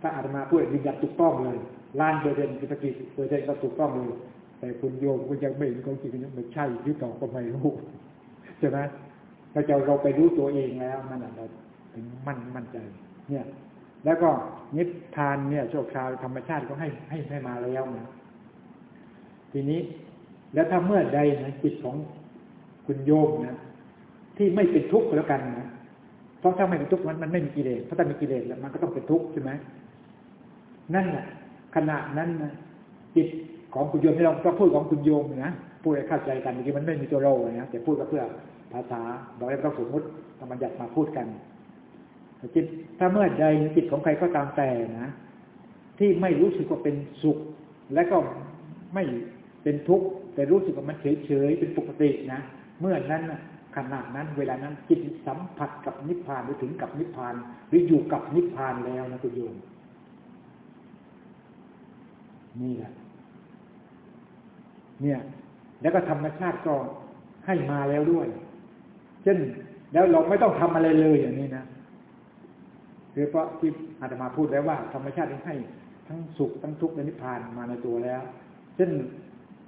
Speaker 1: ถ้าอาตมาพูดยืนยันถูกต้องเลยล้านเปอร์เซ็นต์กิจกิจเปอร์เซ็นต์ก็ถูกต้องเลยแต่คุณโยมก็ยังไม่เห็นของจริงยังไม่ใช่หรือต่อก็ไม่รู้ใช่ไหมถ้าจะเราไปรู้ตัวเองแล้วนั่นแหละเราถึงมั่นมั่นใจ เนี่ย แล้วก็นิพพานเนี่ยโชคชาวธรรมชาติก็ให้ให้ให้มาแล้วนะทีนี้แล้วถ้าเมื่อใดนะจิตของคุณโยมนะที่ไม่เป็นทุกข์แล้วกันนะ เพราะถ้าไม่เป็นทุกข์มันมันไม่มีกิเลสเพราะถ้ามีกิเลสแล้วมันก็ต้องเป็นทุกข์ใช่ไหมนั่นแหละขณะนั้นนะจิตของคุณโยมที่เราต้องพูดของคุณโยมนะพูดให้เข้าใจกันเมื่อกี้มันไม่มีตัวเราเลยนะแต่พูดก็เพื่อภาษาเราไม่ต้องสมมติธรรมยัติมาพูดกันจิตถ้าเมื่อใดจิตของใครก็ตามแต่นะที่ไม่รู้สึกว่าเป็นสุข และก็ไม่เป็นทุกข์แต่รู้สึกว่ามันเฉยๆเป็นปกตินะเมื่อนั้นนะ ขณะนั้น เวลานั้นจิตสัมผัสกับนิพพานหรือถึงกับนิพพาน หรืออยู่กับนิพพานแล้วนะคุณโยมนี่แหละเนี่ย แล้วก็ธรรมชาติก็ให้มาแล้วด้วย เช่น แล้วเราไม่ต้องทำอะไรเลยอย่างนี้นะคือเพราะที่อาตมาพูดแล้วว่า ธรรมชาติให้ทั้งสุขทั้งทุกข์และนิพพานมาในตัวแล้ว เช่น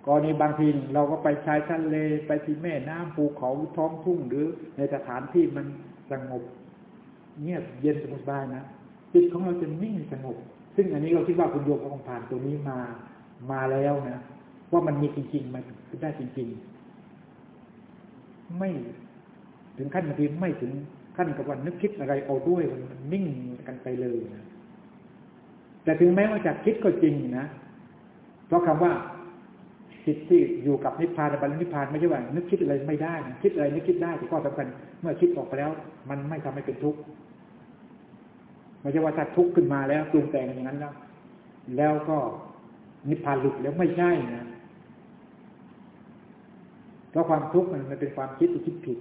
Speaker 1: กรณีบางทีเราก็ไปชายทะเลไปที่แม่น้ำภูเขาท้องทุ่งหรือในสถานที่มันสงบ เงียบเย็นสงบสบายนะจิตของเราจะนิ่งสงบ ซึ่งอันนี้เราคิดว่าคุณโยมคงผ่านตัวนี้มามาแล้วนะว่ามันมีจริงๆมันได้จริง ๆ ไม่ถึงขั้นบางทีไม่ถึงขั้นกับวันนึกคิดอะไรเอาด้วยมันนิ่งกันไปเลยนะแต่ถึงแม้ว่าจะคิดก็จริงนะเพราะคำว่า จิตที่อยู่กับนิพพานบรรลุนิพพานไม่ใช่ว่านึกคิดอะไรไม่ได้ คิดอะไรนึกคิดได้แต่ก็สำคัญเมื่อคิดออกไปแล้ว มันไม่ทำให้เป็นทุกข์ไม่ใช่ว่าถ้าทุกข์ขึ้นมาแล้วปรุงแต่งอย่างนั้นแล้วแล้วก็นิพพานหลุดแล้วไม่ใช่นะเพราะความทุกข์มันเป็นความคิดที่คิดผิด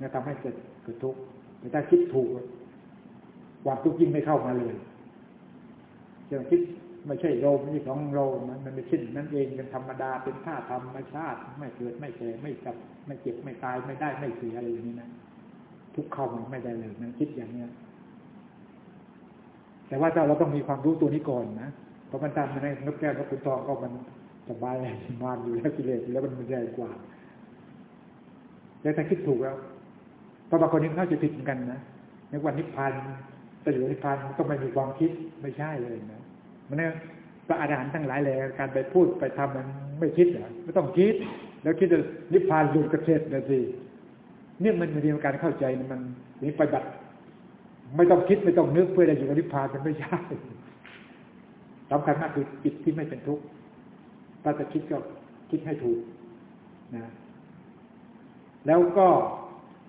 Speaker 1: นะทำให้เกิดเกิดทุกข์แต่ถ้าคิดถูกความทุกข์ยิ่งไม่เข้ามาเลยจะคิด ไม่ใช่เราไม่ใช่ของเรามันมันไม่ช่นั่นเองเป็นธรรมดาเป็นท่าธรรมชาติ ไม่เกิดไม่แก่ไม่จับไม่เจ็บไม่ตายไม่ได้ไม่เสียอะไรอย่างนี้นะทุกเข้ามไม่ได้เลยนะคิดอย่างเนี้ย แต่ว่าเราต้องมีความรู้ตัวนี้ก่อนนะเพราะมันตามมาในนกแก้วนกขุนทองก็มันสบายมานอยู่แล้วกิเลสแล้วมันมันใหญ่กว่า แล้วถ้าคิดถูกแล้วเพราะบางคนนี่เข้าใจผิดเหมือนกันนะในวันนิพพานแต่อยู่นิพพานต้องไม่มีความคิดไม่ใช่เลยนะ มันเนี่ยพระอาจารย์ทั้งหลายเลยการไปพูดไปทำมันไม่คิดเหรอไม่ต้องคิด แล้วคิดนิพพานหลุดกระเซ็ดเลยสิเนี่ยมันมีการเข้าใจมันนี่ปฏิบัติ ไม่ต้องคิดไม่ต้องนึกเพื่อจะอยู่กับนิพพานมันไม่ใช่สำคัญมากคือจิตที่ไม่เป็นทุกข์ถ้าจะคิดก็คิดให้ถูกนะแล้วก็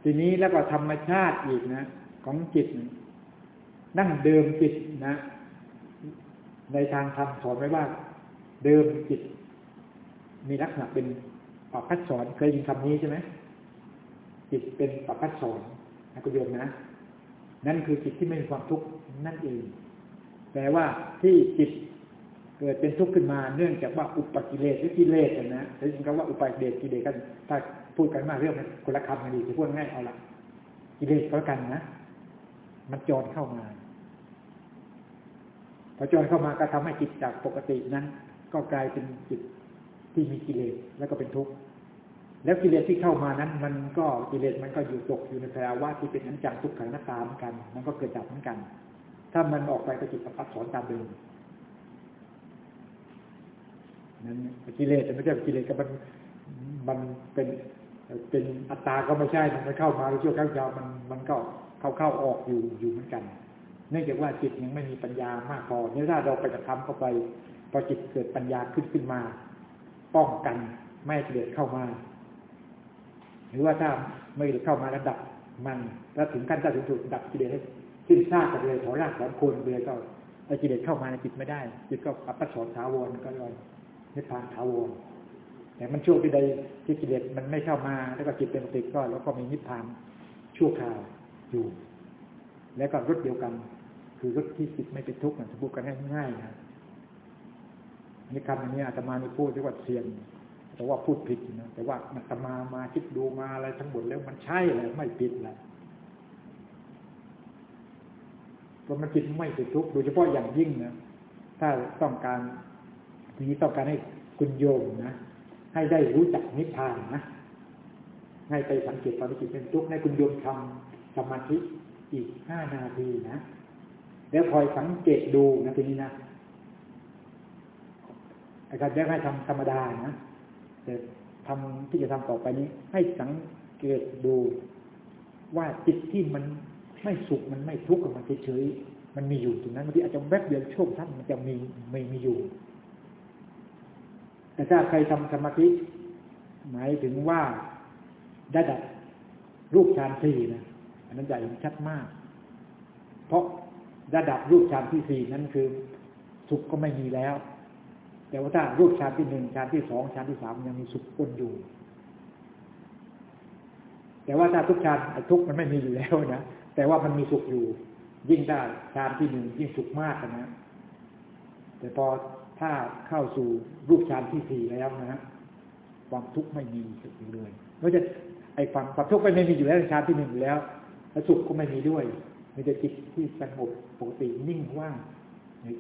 Speaker 1: ทีนี้แล้วก็ธรรมชาติอีกนะ ของจิต นั่งเดิมจิตนะ ในทางธรรมสอนไว้ว่า เดิมจิต มีลักษณะเป็นปัพัดสอนเคยยินคำนี้ใช่ไหมจิตเป็นปัพัดสอนนะคุณโยมนะ นั่นคือจิตที่ไม่มีความทุกข์นั่นเองแปลว่าที่จิตเกิดเป็นทุกข์ขึ้นมาเนื่องจากว่าอุปกิเลสหรือกิเลสนะแต่จริงๆว่าอุปกิเลสกิเลสกันถ้าพูดกันมากเรื่องคนละคำกันดีจะพูดง่ายเอาละกิเลสก็แล้วกันนะมันจรเข้ามา พอจรเข้ามาก็ทำให้จิตจากปกตินั้น ก็กลายเป็นจิตที่มีกิเลสแล้วก็เป็นทุกข์แล้วกิเลสที่เข้ามานั้น มันก็กิเลสมันก็อยู่ตกอยู่ในภาวะที่เป็นอันจังทุกขังนัตตาเหมือนกัน มันก็เกิดดับเหมือนกัน ถ้ามันออกไปก็จิตประพัดสอนตามเดิมนั้นกิเลสแต่ไม่ใช่กิเลสก็มันมันเป็นเป็นอัตตาก็ไม่ใช่มันเข้ามาช่วงข้างยาวมันมันก็เข้าเข้าออกอยู่อยู่เหมือนกัน เนื่องจากว่าจิตยังไม่มีปัญญามากพอเนี่ยถ้าเราไปกระทำเข้าไปพอจิตเกิดปัญญาขึ้นขึ้นมา ป้องกันไม่ให้กิเลสเข้ามา หรือว่าถ้าไม่เข้ามาระดับมันแล้วถึงขั้นถ้าถึงจุดดับกิเลสสิ้นซากกันเลยถอรากถอนโคนเลยก็ไอ้กิเลสเข้ามาในจิตไม่ได้ จิตก็อัปปสอนถาวรก็เลยนิพพานถาวรแต่มันช่วงที่ใดที่กิเลสมันไม่เข้ามา แล้วก็จิตเป็นปกติก็แล้วก็มีนิพพานชั่วคราวอยู่ แล้วก็รถเดียวกัน คือรถที่จิตไม่เป็นทุกข์นะจะพูดกันง่ายๆนะนี่คำอันนี้อาตมานี่พูดที่ว่าเสียงแต่ว่าพูดผิดนะแต่ว่าอาตมามาคิดดูมาอะไรทั้งหมดแล้วมันใช่เลยไม่ผิดแหละเพราะมันจิตไม่เป็นทุกข์โดยเฉพาะอย่างยิ่งนะถ้าต้องการทีนี้ต้องการให้คุณโยมนะให้ได้รู้จักนิพพานนะให้ไปสังเกตตอนที่จิตเป็นทุกข์ให้คุณโยมทำสมาธิอีกห้านาทีนะ แล้วคอยสังเกตดูนะทีนี้นะไอ้การแยกให้ทำธรรมดานะแต่ทำที่จะทำต่อไปนี้ ให้สังเกตดูว่าจิตที่มันไม่สุขมันไม่ทุกข์มันเฉยๆมันมีอยู่ตรงนั้นบางทีอาจจะแวบเดียวโชคท่านมันจะมีไม่มีอยู่ แต่ถ้าใครทำสมาธิหมายถึงว่าได้ดับรูปฌานสี่นะอันนั้นจะเห็นชัดมาก เพราะ ระดับรูปฌานที่สี่นั้นคือสุขก็ไม่มีแล้ว แต่ว่าถ้ารูปฌานที่หนึ่งฌานที่สองฌานที่สามยังมีสุขปนอยู่ แต่ว่าถ้าทุกฌานไอ้ทุกมันไม่มีอยู่แล้วนะแต่ว่ามันมีสุขอยู่ ยิ่งได้ฌานที่หนึ่งยิ่งสุขมากนะแต่พอถ้าเข้าสู่รูปฌานที่สี่แล้วนะความทุกข์ไม่มีสุขเลยเพราะจะไอ้ความความทุกข์ไม่มีอยู่แล้วฌานที่หนึ่งแล้วและสุขก็ไม่มีด้วย มีแต่จิตที่สงบปกตินิ่งว่าง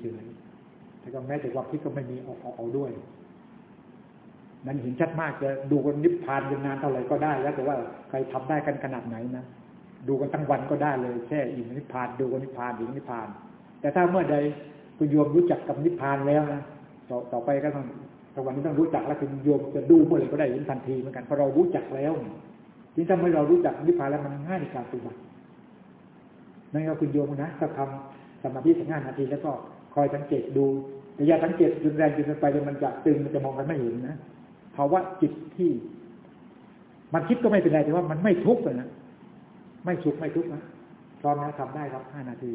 Speaker 1: เฉยๆแต่ก็แม้แต่ความคิดก็ไม่มีออกออกด้วย นั้นเห็นชัดมากจะดูกันนิพพานยนานเท่าไหร่ก็ได้ แล้วแต่ว่าใครทำได้กันขนาดไหนนะดูกันทั้งวันก็ได้เลยแช่อิ่มนิพพาน ดูกันนิพพานถึงนิพพาน แต่ถ้าเมื่อใดคุณโยมรู้จักกับนิพพานแล้วนะต่อต่อไปก็ต้องตวันนี้ต้องรู้จักแล้วคุณโยมจะดูเมื่อไหร่ก็ได้เห็นทันทีเหมือนกันเพราะเรารู้จักแล้วที่ทำให้เรารู้จักนิพพานแล้วมันง่ายในการปฏิบัติ นั่นก็คุณโยมนะถ้าทำสมาธิสักห้านาทีแล้วก็คอยสังเกตดูระยะสังเกตจนแรงจนไปจนมันจะตึงมันจะมองกันไม่เห็นนะภาวะจิตที่ มันคิดก็ไม่เป็นไรแต่ว่ามันไม่ทุกข์นะไม่สุขไม่ทุกข์นะพร้อมนะทำได้ครับห้านาที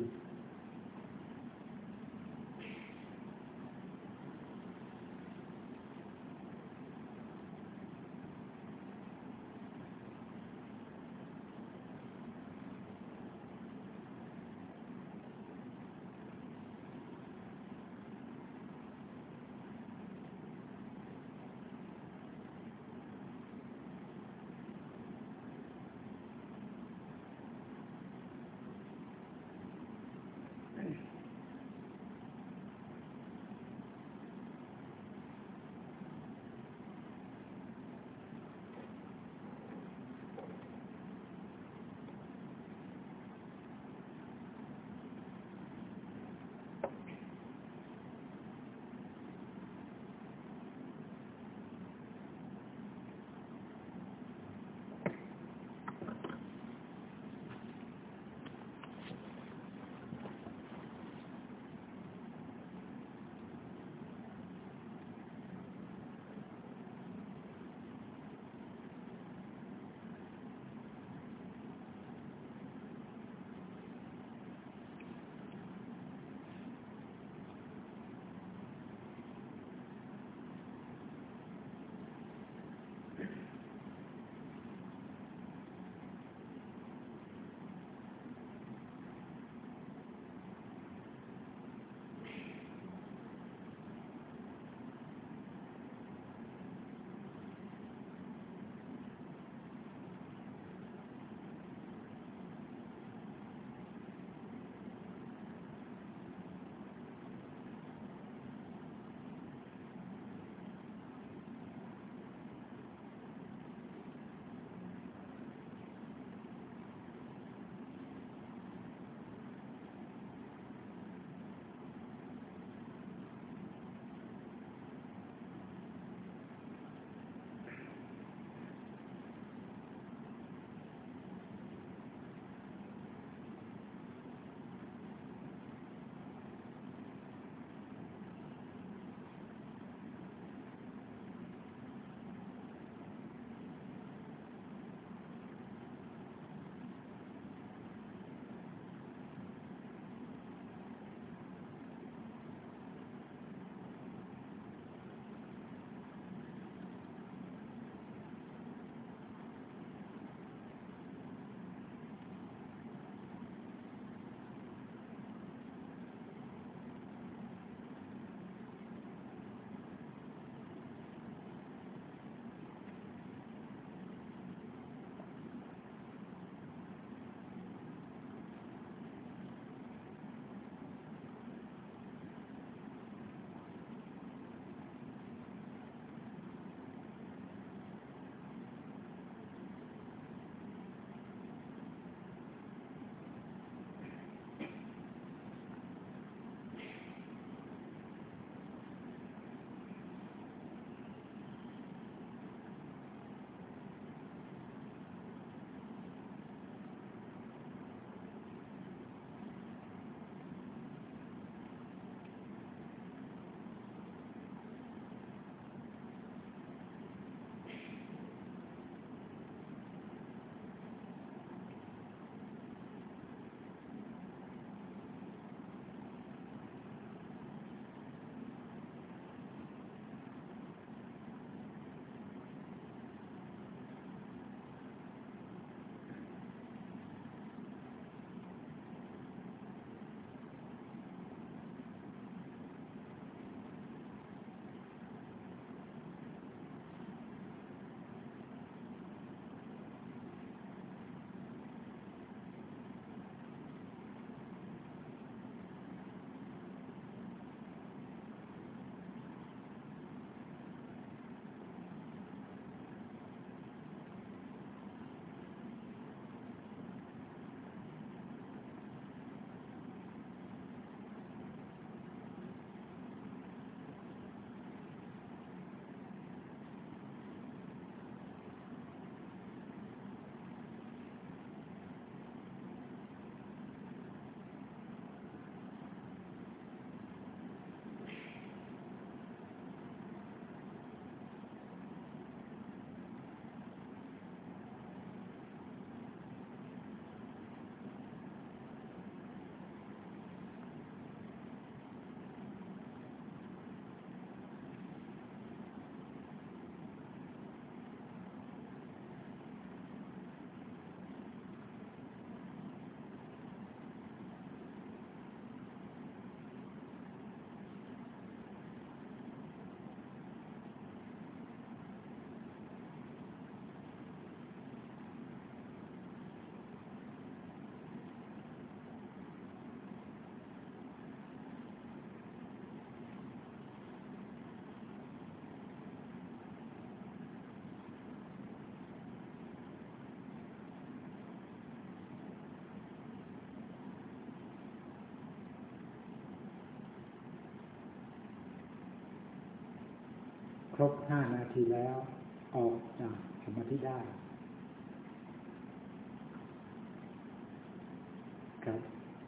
Speaker 1: ครบห้านาทีแล้ว ออกจากสมาธิได้ ครับ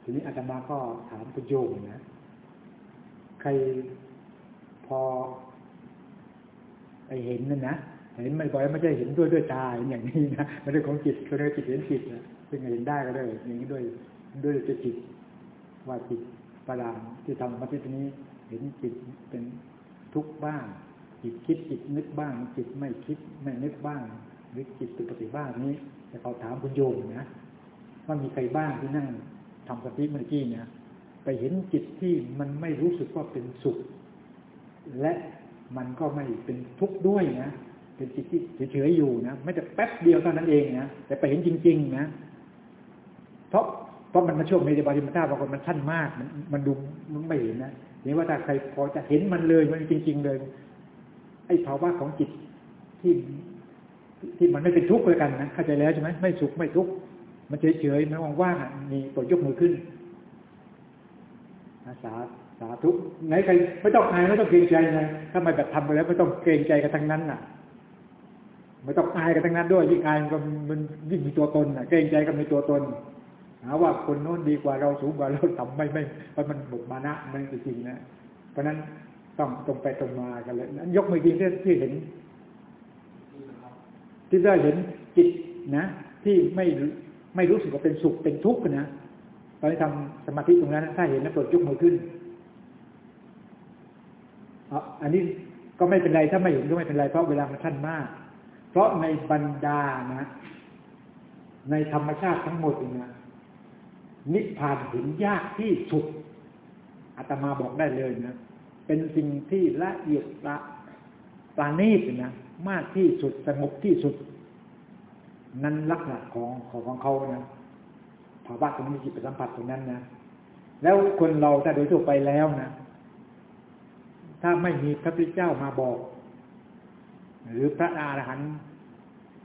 Speaker 1: ทีนี้อาตมาก็ถามคุณโยมนะ ใครพอไปเห็นนั่นนะเห็นมันก็ไม่ใช่เห็นด้วยด้วยตาอย่างนี้นะมันด้วยของจิตเขาเรียกจิตเห็นจิตนะซึ่งเห็นได้ก็ได้อย่างนี้ด้วยด้วยจิตว่าจิตประดามที่ทำมาที่นี้ เห็นจิตเป็นทุกข์บ้าง จิตคิดจิตนึกบ้าง จิตไม่คิดไม่นึกบ้าง หรือจิตปกติบ้างนี้แต่เขาถามคุณโยมนะว่ามีใครบ้างที่นั่งทำสติเมื่อกี้เนี่ยไปเห็นจิตที่มันไม่รู้สึกว่าเป็นสุข และมันก็ไม่เป็นทุกข์ด้วยนะเป็นจิตที่เฉยๆอยู่นะไม่แต่แป๊บเดียวเท่านั้นเองนะแต่ไปเห็นจริง ๆ นะเพราะเพราะมันมาช่วงในบาริมาธาบางคนมันสั้นมากมันมันดูมันไม่เห็นนะนี่ว่าถ้าใครพอจะเห็นมันเลยมันจริง ๆ เลย ไอ้ภาวะของจิตที่ที่มันไม่เป็นทุกข์เลยกันนะเข้าใจแล้วใช่ไหมไม่สุขไม่ทุกข์มันเฉยๆมันว่างๆมีปวดยกมือขึ้นสาสาธุไหนใครไม่ต้องอายไม่ต้องเกรงใจนะถ้าไม่แบบทำไปแล้วไม่ต้องเกรงใจกันทั้งนั้นน่ะไม่ต้องอายกันทั้งนั้นด้วยยิ่งอายมันก็มันยิ่งมีตัวตนน่ะ เกรงใจก็มีตัวตนหาว่าคนโน้นดีกว่าเราสูงกว่าเราต่ำไม่ไม่เพราะมันบุกมานะมันจริงนะเพราะนั้น ต้องตรงไปตรงมากันเลยนั้นยกมือจริงที่ที่เห็น ที่ได้เห็นจิตนะ ที่ไม่ไม่รู้สึกว่าเป็นสุขเป็นทุกข์นะตอนที่ทำสมาธิตรงนั้นถ้าเห็นนะโปรดยกมือขึ้นอันนี้ก็ไม่เป็นไรถ้าไม่เห็นก็ไม่เป็นไรเพราะเวลามันท่านมาก เพราะในบรรดานะ ในธรรมชาติทั้งหมดนะนิพพานเห็นยากที่สุดอาตมาบอกได้เลยนะ เป็นสิ่งที่ละเอียดละปราณีตนะมากที่สุดสงบที่สุด นั้นลักษณะของของของเขานะภาวะตรงนี้จิตสัมผัสตรงนั้นนะแล้วคนเราถ้าโดยทั่วไปแล้วนะถ้าไม่มีพระพุทธเจ้ามาบอก หรือพระอาหารหันต์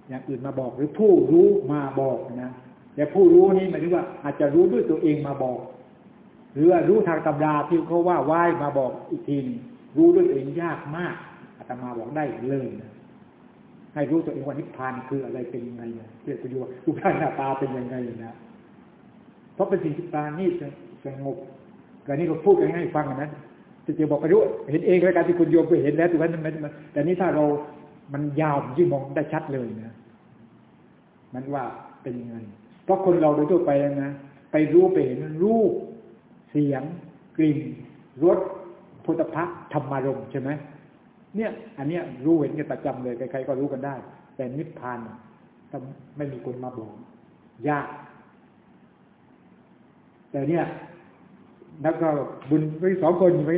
Speaker 1: อย่างอื่นมาบอก หรือผู้รู้มาบอกนะแต่ผู้รู้นี้หมายถึงว่าอาจจะรู้ด้วยตัวเองมาบอก หรือรู้ทางตำราที่เขาว่าไหว้มาบอกอีกทีนรู้ด้วยตัวเองยากมากอาตมาบอกได้เลยนะให้รู้ตัวเองว่านิพพานคืออะไรเป็นยังไงเรียกไปดูว่ารูปร่างหน้าตาเป็นยังไงนะเพราะเป็นสิ่งที่ตานี่สงบแต่นี่ก็พูดกันให้ฟังนะจะจะบอกไปรู้เห็นเองแล้วการที่คุณโยมไปเห็นแล้วแต่ว่ามันแต่นี้ถ้าเรามันยาวยิ่งมองได้ชัดเลยนะมันว่าเป็นยังไงเพราะคนเราโดยทั่วไปนะไปรู้ไปเห็นรูป เสียง กลิ่นรสพุทธะธรรมารมใช่ไหมเนี่ย อันเนี้ยรู้เห็นกันประจำเลยใครๆก็รู้กันได้ แต่นิพพานถ้าไม่มีคนมาบอกยาก แต่เนี่ยแล้วก็บุญไปสองคนไหม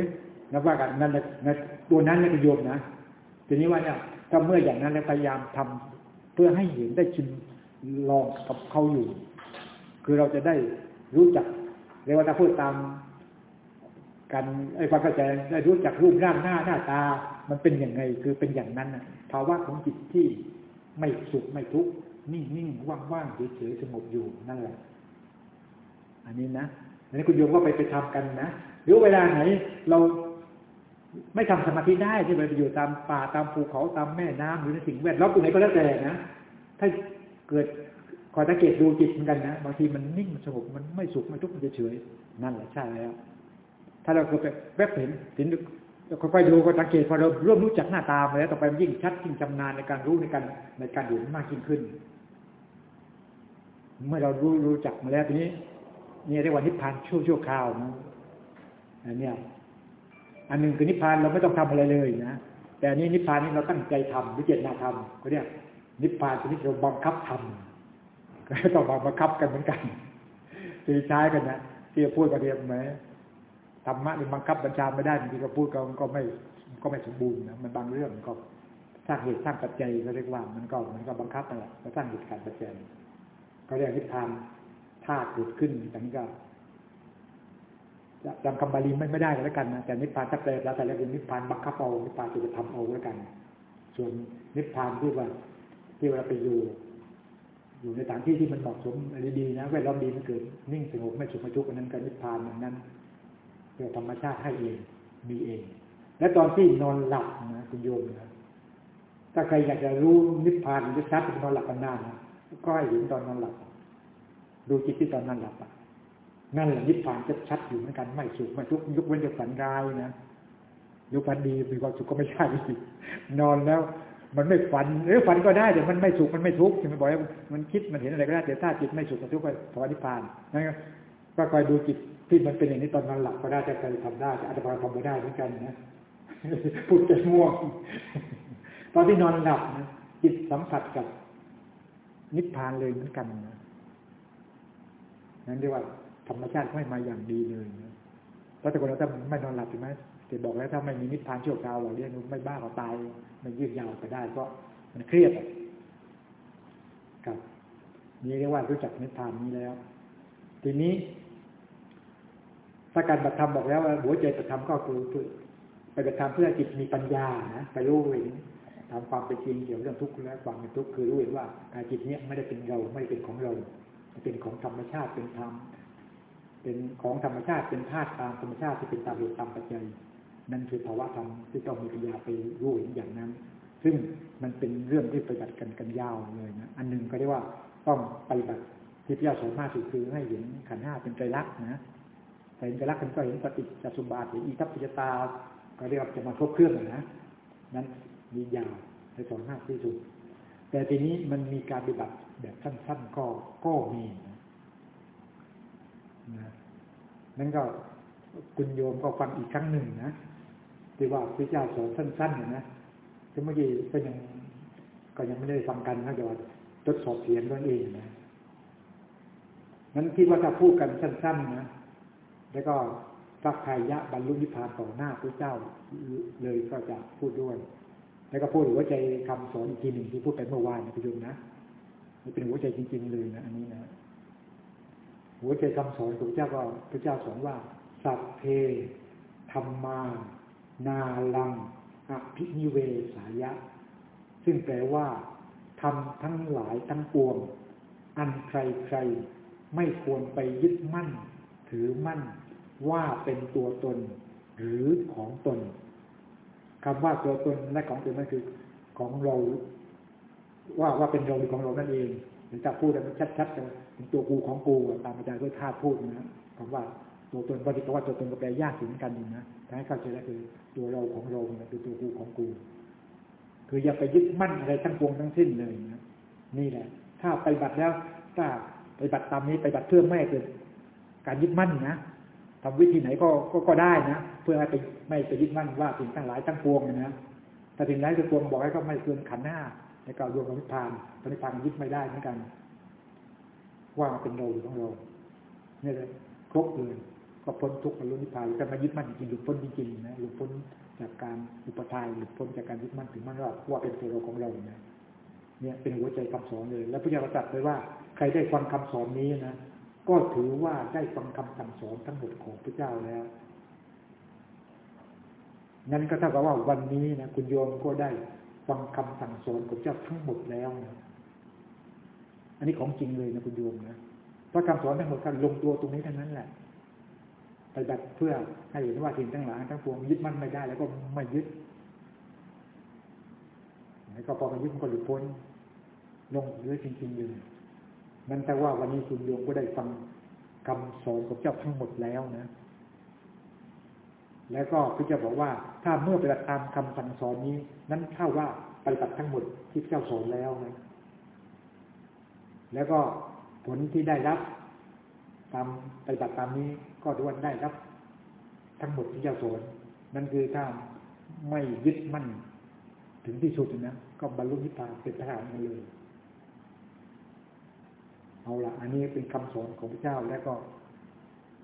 Speaker 1: นับว่ากันนั่นนะตัวนั้นนี่ประโยชน์นะทีนี้ว่าเนี่ยก็เมื่ออย่างนั้นแล้วพยายามทำเพื่อให้เห็นได้ชิมลองกับเขาอยู่ คือเราจะได้รู้จัก เรียกว่าถ้าพูดตามกันไอ้ความเข้าใจได้รู้จักรูปร่างหน้าหน้าตา มันเป็นอย่างไงคือเป็นอย่างนั้นนะภาวะของจิตที่ไม่สุขไม่ทุกข์นิ่งนิ่งว่างว่างเฉยเฉยสงบอยู่นั่นแหละ อันนี้นะอันนี้คุณโยมก็ไปไปทำกันนะหรือเวลาไหน เราไม่ทำสมาธิได้ที่ไปอยู่ตามป่าตามภูเขาตามแม่น้ำหรือในสิ่งแวดล้อมตรงไหนก็แล้วแต่นะถ้าเกิด อสังเกตดูจิตเหมือนกันนะ บางทีมันนิ่งมันสงบมันไม่สุขมันทุกข์มันเฉยนั่นแหละใช่แล้ว ถ้าเราเกิดแวบเห็นเห็นค่อยๆดูก็สังเกตพอเราร่วมรู้จักหน้าตามาแล้วต่อไปมันยิ่งชัดยิ่งชานาญในการรู้ในการในการเห็นมากยิ่งขึ้น เมื่อเรารู้รู้จักมาแล้วทีนี้เนี่ยเรียกว่านิพพานชั่วชั่วคราวนะอันนี้อันหนึ่งคือนิพพานเราไม่ต้องทำอะไรเลยนะแต่อันนี้นิพพานนี่เราตั้งใจทำหรือเจตนาทำก็เนี่ยนิพพานชนิดเราบังคับทำ ต้องบังคับกันเหมือนกันตีใช้กันนะที่จะพูดกันเรียกไหมธรรมะนี่บังคับบัญชาไม่ได้บางทีก็พูดก็ก็ไม่ก็ไม่สมบูรณ์นะมันบางเรื่องก็สร้างเหตุสร้างปัจจัยก็เรียกว่ามันก็มันก็บังคับนั่นแหละก็สร้างเหตุการณ์ปัจจัยก็เรียกนิพพานถ้าเกิดขึ้นอย่างนี้ก็จำคำบาลีไม่ไม่ได้แล้วกันนะแต่นิพพานถ้าแปลแล้วแต่แล้วเป็นนิพพานบังคับเอานิพพานจะทำเอาแล้วกัน ส่วนนิพพานที่ว่าที่เวลาไปอยู่ อยู่ในสถานที่ที่มันเหมาะสมอะไรดีนะแวดล้อมดีมันเกิดนิ่งสงบไม่สุขไม่ทุกข์อันนั้นก็นิพพานอย่างนั้นเพื่อธรรมชาติให้เองมีเอง และตอนที่นอนหลับนะคุณโยมนะถ้าใครอยากจะรู้นิพพานจะชัดนอนหลับกันหน้านะก็ให้เห็นตอนนอนหลับ ดูจิตที่ตอนนอนหลับอะนั่นแหละนิพพานจะชัดอยู่เหมือนกันไม่สุขไม่ทุกข์ยกเว้นจะฝันร้ายนะยกฝันดีมีความสุขก็ไม่ใช่นอนแล้ว มันไม่ฝันหรือฝันก็ได้แต่มันไม่สุขมันไม่ทุกข์ใช่ไหมบอกว่ามันคิดมันเห็นอะไรก็ได้แต่ถ้าจิตไม่สุขกับทุกข์ก็ภาวะนิพพานนั่นก็คอยดูจิตที่มันเป็นอย่างนี้ตอนนอนหลับก็ได้แต่ใครทำได้อาจจะพอทำไม่ได้เหมือนกันนะพูดใจม่วงตอนที่นอนหลับนะจิตสัมผัสกับนิพพานเลยเหมือนกันนะนั่นเรียกว่าธรรมชาติไม่มาอย่างดีเลยนะเพราะแต่คนเราถ้าไม่นอนหลับใช่ไหม แต่บอกแล้วถ้าไม่มีนิพพานชั่วคราวเราเรียกไม่บ้าก็ตายไม่ยืดยาวไปได้ก็มันเครียดครับนี่เรียกว่ารู้จักนิพพานนี้แล้ว ทีนี้ถ้าการปฏิธรรมบอกแล้วว่าหัวใจปฏิธรรมก็คือไปปฏิธรรมเพื่อจิตมีปัญญานะไปรู้เห็นตามความเป็นจริงเกี่ยวกับเรื่องทุกข์และความเป็นทุกข์คือรู้เห็นว่าการจิตเนี้ยไม่ได้เป็นเราไม่ได้เป็นของเราเป็นของธรรมชาติเป็นธรรมเป็นของธรรมชาติเป็นธาตุตามธรรมชาติที่เป็นตามเหตุตามปัจจัย นั่นคือภาวะธรรมที่ต้องมีปัญญาไปรู้เห็นอย่างนั้น ซึ่งมันเป็นเรื่องที่ปฏิบัติกันกันยาวเลยนะ อันหนึ่งก็เรียกว่าต้องปฏิบัติที่พระเจ้าสอนมากสุดคือให้เห็นขันห้าเป็นไตรลักษณ์นะแต่เห็นไตรลักษณ์มันก็เห็นปฏิจจสมบัติเห็นอิทัปปิจตา ก็เรียกว่าจะมาครบเครื่องนะ นั้นมียาวในสอนมากที่สุด แต่ทีนี้มันมีการปฏิบัติแบบสั้น ๆ ก็ก็มีนะนะนั่นก็คุณโยมก็ฟังอีกครั้งหนึ่งนะ ที่ว่าพระเจ้าสอนสั้นๆนะที่เมื่อกี้ก็ยังก็ยังไม่ได้ฟังกันนะเดี๋ยวทดสอบเสียงตัวเองนะนั้นคิดว่าถ้าพูดกันสั้น ๆนะแล้วก็สักไทยะบรรลุนิพพานต่อหน้าพระเจ้าเลยก็จะพูดด้วย แล้วก็พูดหัวใจคำสอนอีกทีหนึ่งที่พูดไปเมื่อวานนะพี่โยมนะมันเป็นหัวใจจริง ๆ เลยนะอันนี้นะหัวใจคำสอนของพระเจ้าก็พระเจ้าสอนว่าสัพเพธรรมา นาลังอภินิเวสายะ ซึ่งแปลว่าทำทั้งหลายทั้งปวง อันใครใครไม่ควรไปยึดมั่น ถือมั่นว่าเป็นตัวตน หรือของตนคำว่าตัวตนและของตนนั่นคือของเรา ว่าว่าเป็นเราหรือของเรานั่นเองหรือจะพูดมันชัดๆเป็นตัวกูของกูตามอาจารย์ด้วยท่าพูดนะคำว่า ตัวตนปฏิกว่าตัวตนกับแปลยากถึงกันนะถ้าให้เข้าใจแล้วคือตัวเราของเราเนี่ยคือตัวกูของกู คืออย่าไปยึดมั่นอะไรทั้งปวงทั้งสิ้นเลยนะนี่แหละ ถ้าไปบัตรแล้ว ถ้าไปบัตรตามนี้ไปบัตรเพื่อไม่เกิดการยึดมั่นนะทำวิธีไหนก็ก็ก็ได้นะ เพื่อให้ไปไม่ไปยึดมั่นว่าสิ่งทั้งหลายทั้งปวงนะถ้าสิ่งไหนทั้งปวงบอกให้ก็ไม่เกินขันหน้าในการรวมกับนิพพานตอนนิพพานยึดไม่ได้เหมือนกัน ว่าเป็นเราหรือของเราเนี่ยเลยครบเลย ก็พ้นทุกข์บรรลุนิพพานแต่มายึดมั่นจริงหลุดพ้นจริงๆนะหลุดพ้นจากการอุปทานหลุดพ้นจากการยึดมั่นถึงมั่นว่าว่าเป็นตัวเราของเราเนี่ยเนี่ยเป็นหัวใจคำสอนเลย แล้วพระเจ้าตรัสไปว่าใครได้ฟังคำสอนนี้นะก็ถือว่าได้ฟังคำสั่งสอนทั้งหมดของพระเจ้าแล้วนั้นก็เท่ากับว่าวันนี้นะคุณโยมก็ได้ฟังคำสั่งสอนของเจ้าทั้งหมดแล้วนะอันนี้ของจริงเลยนะคุณโยมนะเพราะคำสอนทั้งหมดการลงตัวตรงนี้เท่านั้นแหละ ไปแบบเพื่อให้เห็นว่าสิ่งทั้งหลายทั้งปวงยึดมั่นไม่ได้ แล้วก็ไม่ยึดแล้วก็พอมันยึดมันก็หลุดพ้นลงเรื่อยจริงๆเลยนั่นแต่ว่าวันนี้คุณโยมก็ได้ฟังคำสอนของเจ้าทั้งหมดแล้วนะ แล้วก็พระเจ้าบอกว่าถ้าเมื่อปฏิบัติตามคำสั่งสอนนี้ นั้นเท่าว่าปฏิบัติทั้งหมดที่เจ้าสอนแล้วนะ แล้วก็ผลที่ได้รับตามปฏิบัติตามนี้ ก็ด้วนได้รับ ทั้งหมดที่เจ้าสอนนั่นคือถ้าไม่ยึดมั่น ถึงที่สุดนะก็บรรลุนิพพานเป็นพระอรหันต์เลย เอาละอันนี้เป็นคำสอนของพระเจ้าแล้วก็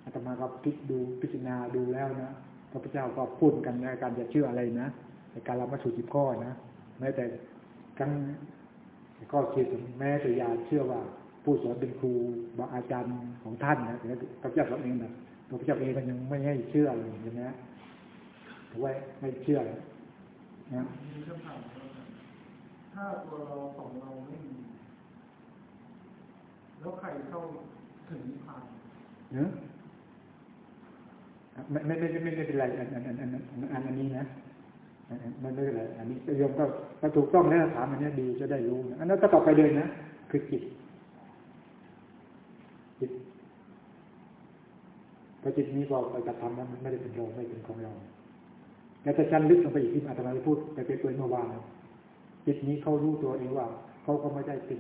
Speaker 1: อาตมาก็พิจดูพิจารณาดูแล้วนะพระพุทธเจ้าก็พูดกันในการจะเชื่ออะไรนะในการรับมาสู่จิบข้อนะแม้แต่ครั้งก็คิดแม้แต่ยาเชื่อว่า ผู้สอนเป็นครูบาอาจารย์ของท่านนะแต่พระเจ้าเองนะ พระพุทธเจ้าเองมันยังไม่ให้เชื่อเลยเห็นไหมถือว่าไม่เชื่อนะ
Speaker 3: มีคำถามถ้าตัวเราของเราไม่มีแล้วใครเข้าถึงนิพพาน
Speaker 1: เนอะไม่ไม่ไม่ไม่ไม่เป็นไรอันอันอันอันอันอันอันนี้นะมันไม่เป็นไรอันนี้โยมก็ก็ถูกต้องแล้วถามอันนี้ดีจะได้รู้นะอันนั้นก็ต่อไปเลยนะคือจิตจิต พอจิตนี้พอไปกระทำแล้วมันไม่ได้เป็นเราไม่เป็นของเราแล้วถ้าชั้นลึกลงไปอีกที่อาตมาได้พูดไปเป็นตัวเมื่อวานจิตนี้เขารู้ตัวเองว่าเขาก็ไม่ได้เป็น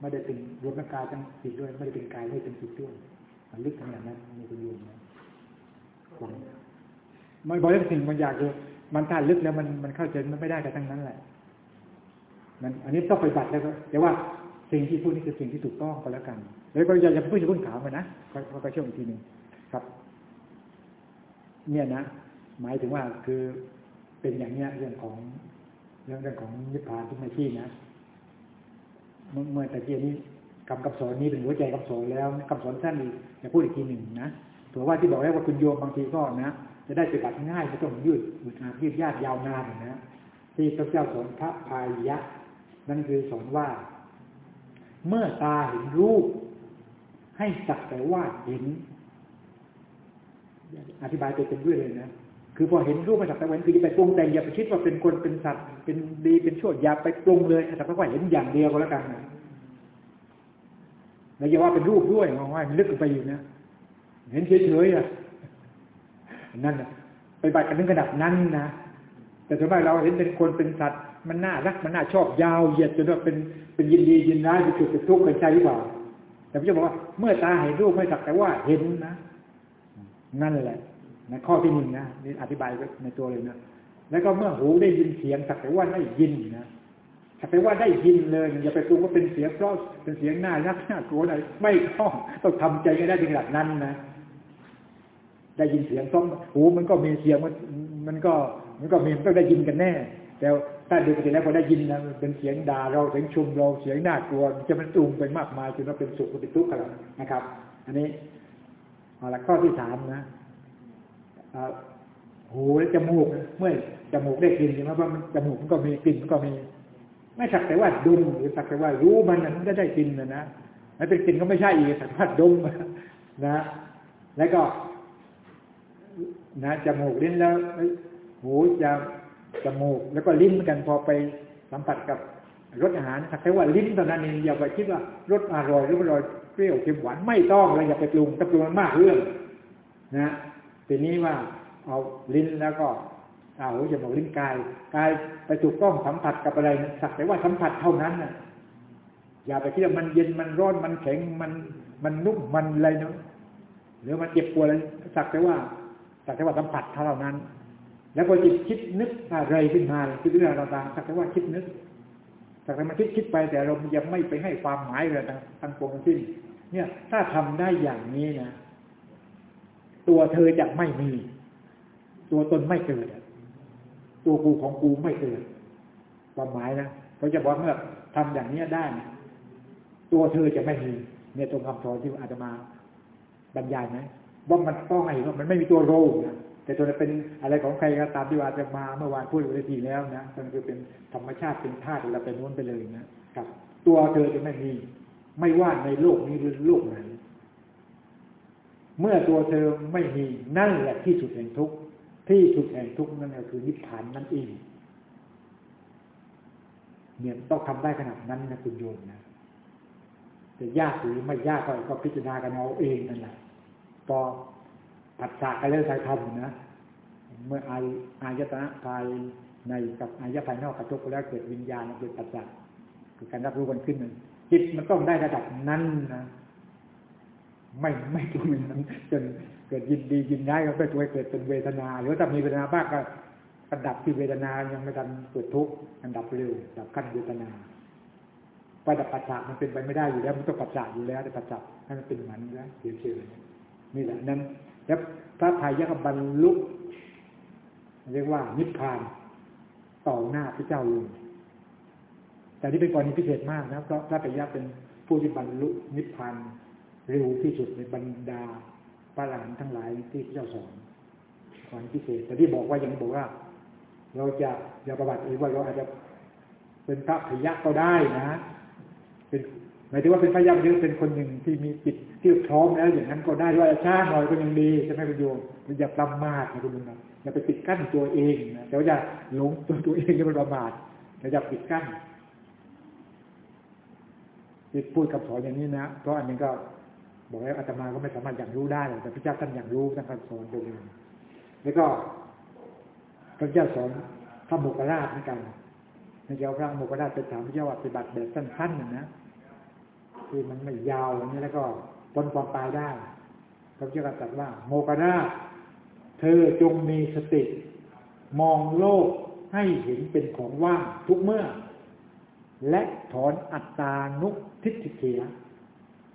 Speaker 1: ไม่ได้เป็นรวมทั้งกายทั้งจิตด้วย ไม่ได้เป็นกายไม่เป็นจิตด้วยมันลึกขนาดนั้นมีประโยชน์นะไม่บอกเรื่องสิ่งบางอย่างคือมันถ้าลึกแล้วมันมันเข้าใจมันไม่ได้กันทั้งนั้นแหละ มัน อันนี้ต้องไปบัตรแล้วก็แต่ว่าสิ่งที่พูดนี่คือสิ่งที่ถูกต้องก็แล้วกัน แล้วก็อย่าอย่าพูดจะพูดขาวมานะก็ก็ช่วงอีกทีหนึ่ง ครับ เนี่ยนะ หมายถึงว่าคือเป็นอย่างเนี้ยเรื่องของเรื่องเรื่องของนิพพานทุกนาที่นะเมื่อแต่ทีนี้คำคำสอนนี้เป็นหัวใจคำสอนแล้วคำสอนสั้นอีกจะพูดอีกทีหนึ่งนะถือว่าที่บอกแล้วว่าคุณโยมบางทีก็นะจะได้ปฏิบัติง่ายไม่ต้องยืดอุดอายืดยาดยาวนานนะที่พระเจ้าสอนพระพายะ นั่นคือสอนว่า เมื่อตาเห็นรูป ให้สักแต่ว่าเห็น อธิบายไปเป็นด้วยเลยนะคือพอเห็นรูปมาสักแต่ว่าคืออย่าไปปรุงแต่งอย่าไปคิดว่าเป็นคนเป็นสัตว์ เป็นดีเป็นชั่วอย่าไปปรุงเลยแต่ว่าเห็นอย่างเดียวก็แล้วกันนะแล้วอย่าว่าเป็นรูปด้วยมองว่ามันลึกไปอยู่นะเห็นเฉยๆอะนั่นนะไปบัตรกันถึงขนาดนั้นนะแต่ส่วนมากเราเห็นเป็นคนเป็นสัตว์ มันน่ารักมันน่าชอบยาวเหยียดจนว่าเป็นเป็นยินดียินร้ายเป็นสุขเป็นทุกข์เป็นใจหรือเปล่าแต่พระเจ้าบอกว่า เมื่อตาเห็นรูปไม่สักแต่ว่าเห็นนะ นั่นแหละ นะข้อที่หนึ่งนะนี่อธิบายในตัวเลยนะแล้วก็เมื่อหูได้ยินเสียงสักแต่ว่าได้ยินนะสักแต่ว่าได้ยินเลยอย่าไปปรุงว่าเป็นเสียงเพราะเป็นเสียงหน้ารักหน้ากลัวอะไรไม่ต้องต้องทำใจให้ได้ถึงระดับนั้นนะได้ยินเสียงซ้อมหูมันก็มีเสียงมันมันก็มันก็มีมันต้องได้ยินกันแน่ แต่ถ้าดูไปแล้วพอได้ยินนะเป็นเสียงด่าเราเสียงชุมเราเสียงน่ากลัว จะมันตูงไปมากมายจนว่าเป็นสุขเป็นทุกข์กันนะครับ อันนี้เอาละข้อที่สามนะ หูและจมูกเมื่อจมูกได้กลิ่นใช่ไหมว่ามันจมูกมันก็มีกลิ่นมันก็มี ไม่สักแต่ว่าดมหรือสักแต่ว่ารู้มันมันก็ได้กลิ่นนะนะไม่เป็นกลิ่นก็ไม่ใช่อีกสักแต่ว่าดมนะ แล้วก็ นะจมูกลิ้นแล้วหูจะจมูก แล้วก็ลิ้นเหมือนกันพอไปสัมผัสกับรสอาหารสักแต่ว่าลิ้นเท่านั้นเองอย่าไปคิดว่ารสอร่อยหรือไม่อร่อยเปรี้ยวเค็มหวานไม่ต้องเลยอย่าไปปรุงถ้าปรุงมันมากเรื่อง นะ ทีนี้ว่าเอาลิ้นแล้วก็เอาหูจมูกลิ้นกายกายไปถูกต้องสัมผัสกับอะไรสักแต่ว่าสัมผัสเท่านั้นนะอย่าไปคิดว่ามันเย็นมันร้อนมันแข็งมันมันนุ่มมันอะไรเนาะหรือมันเจ็บปวดอะไรสักแต่ว่าสักแต่ว่าสัมผัสเท่านั้น แล้วพอจิตคิดนึกอะไรขึ้นมาคือเรื่องต่างๆสักแต่ว่าคิดนึกสักแต่มาคิดคิดไปแต่เรายังไม่ไปให้ความหมายอะไรต่างๆปวงทั้งสิ้น เนี่ย ถ้าทำได้อย่างนี้นะ ตัวเธอจะไม่มี ตัวตนไม่เกิด ตัวกูของกูไม่เกิดความหมายนะเขาจะบอกเมื่อทำอย่างนี้ได้ ตัวเธอจะไม่มีเนี่ยตรงคำสอนที่อาจจะมาบรรยายไหมว่ามันต้องไงว่ามันไม่มีตัวโรคนะแต่ตัวนี้เป็นอะไรของใครก็ตามที่ว่าจะมาเมื่อวานพูดไปทีแล้วนะมันคือเป็นธรรมชาติเป็นธาตุเราไปนู้นไปเลยนะครับ ตัวเธอจะไม่มี ไม่ว่าในโลกนี้หรือโลกไหน เมื่อตัวเธอไม่มีนั่นแหละที่สุดแห่งทุกข์ที่สุดแห่งทุกข์นั่นก็คือนิพพานนั่นเองเนี่ยต้องทำได้ขนาดนั้นนะคุณโยมนะจะยากหรือไม่ยากก็พิจารณากันเอาเองนั่นแหละพอผัสสะกันเรื่องใช้ทำนะเมื่ออายอายตนะภายในกับอายะภายนอกกระทบแล้วเกิดวิญญาณเกิดปัจจัยคือการรับรู้กันขึ้นจิตมันต้องได้ระดับนั้นนะ ไม่ไม่ตัวนั้นจนเกิดยินดียินร้ายก็ไปตัวเกิดเป็นเวทนา หรือถ้ามีเวทนาบ้างก็ระดับที่เวทนายังไม่ทันเกิดทุกข์อันดับเร็วดับขั้นเวทนาไปดับปัจจัมันเป็นไปไม่ได้อยู่แล้ว มันต้องปัจจัยอยู่แล้วแต่ปัจจัให้มันเป็นเหมือนแล้วเฉยๆนี่แหละนั้น แล้วพระไทยยักบรรลุเรียกว่านิพพานต่อหน้าพระเจ้าเลยแต่นี่เป็นกรณีพิเศษมากนะเพราะพระไตรยะเป็นผู้ที่บรรลุนิพพาน เร็วที่สุดในบรรดาพระหลานทั้งหลายที่เจ้าสอนสอนพิเศษแต่ที่บอกว่ายังบอกว่า เราจะอย่าประวัติเองว่าเราอาจจะเป็นพระพยะก็ได้นะเป็นหมายถึงว่าเป็นพระยะหรือเป็นคนหนึ่งที่มีจิตที่พร้อมแล้วอย่างนั้นก็ได้ว่าช้าหน่อยก็ยังดีจะไหม่ประโยชน์อย่าประมาทนะคุณลุงนะอย่าไปปิดกั้นตัวเองนะแต่ว่าอย่าหลงตัวตัวเองอย่าไปประมาทอย่าปิดกั้นที่พูดกับสอนอย่างนี้นะเพราะอันนี้ก็ บอกแล้วอาตมาก็ไม่สามารถอย่างรู้ได้แต่พระเจ้าท่านอย่างรู้ท่านสอนตัวเองแล้วก็พระเจ้าสอนพระโมกขราชเหมือนกันในเจ้าพระโมกขราชไปถามพระเจ้าว่าปฏิบัติแบบสั้นๆนะนะคือมันไม่ยาวอย่างนี้แล้วก็พ้นความตายได้พระเจ้าก็ตรัสว่า โมกขราชเธอจงมีสติ มองโลกให้เห็นเป็นของว่างทุกเมื่อ และถอนอัตตานุทิฏฐิเถีย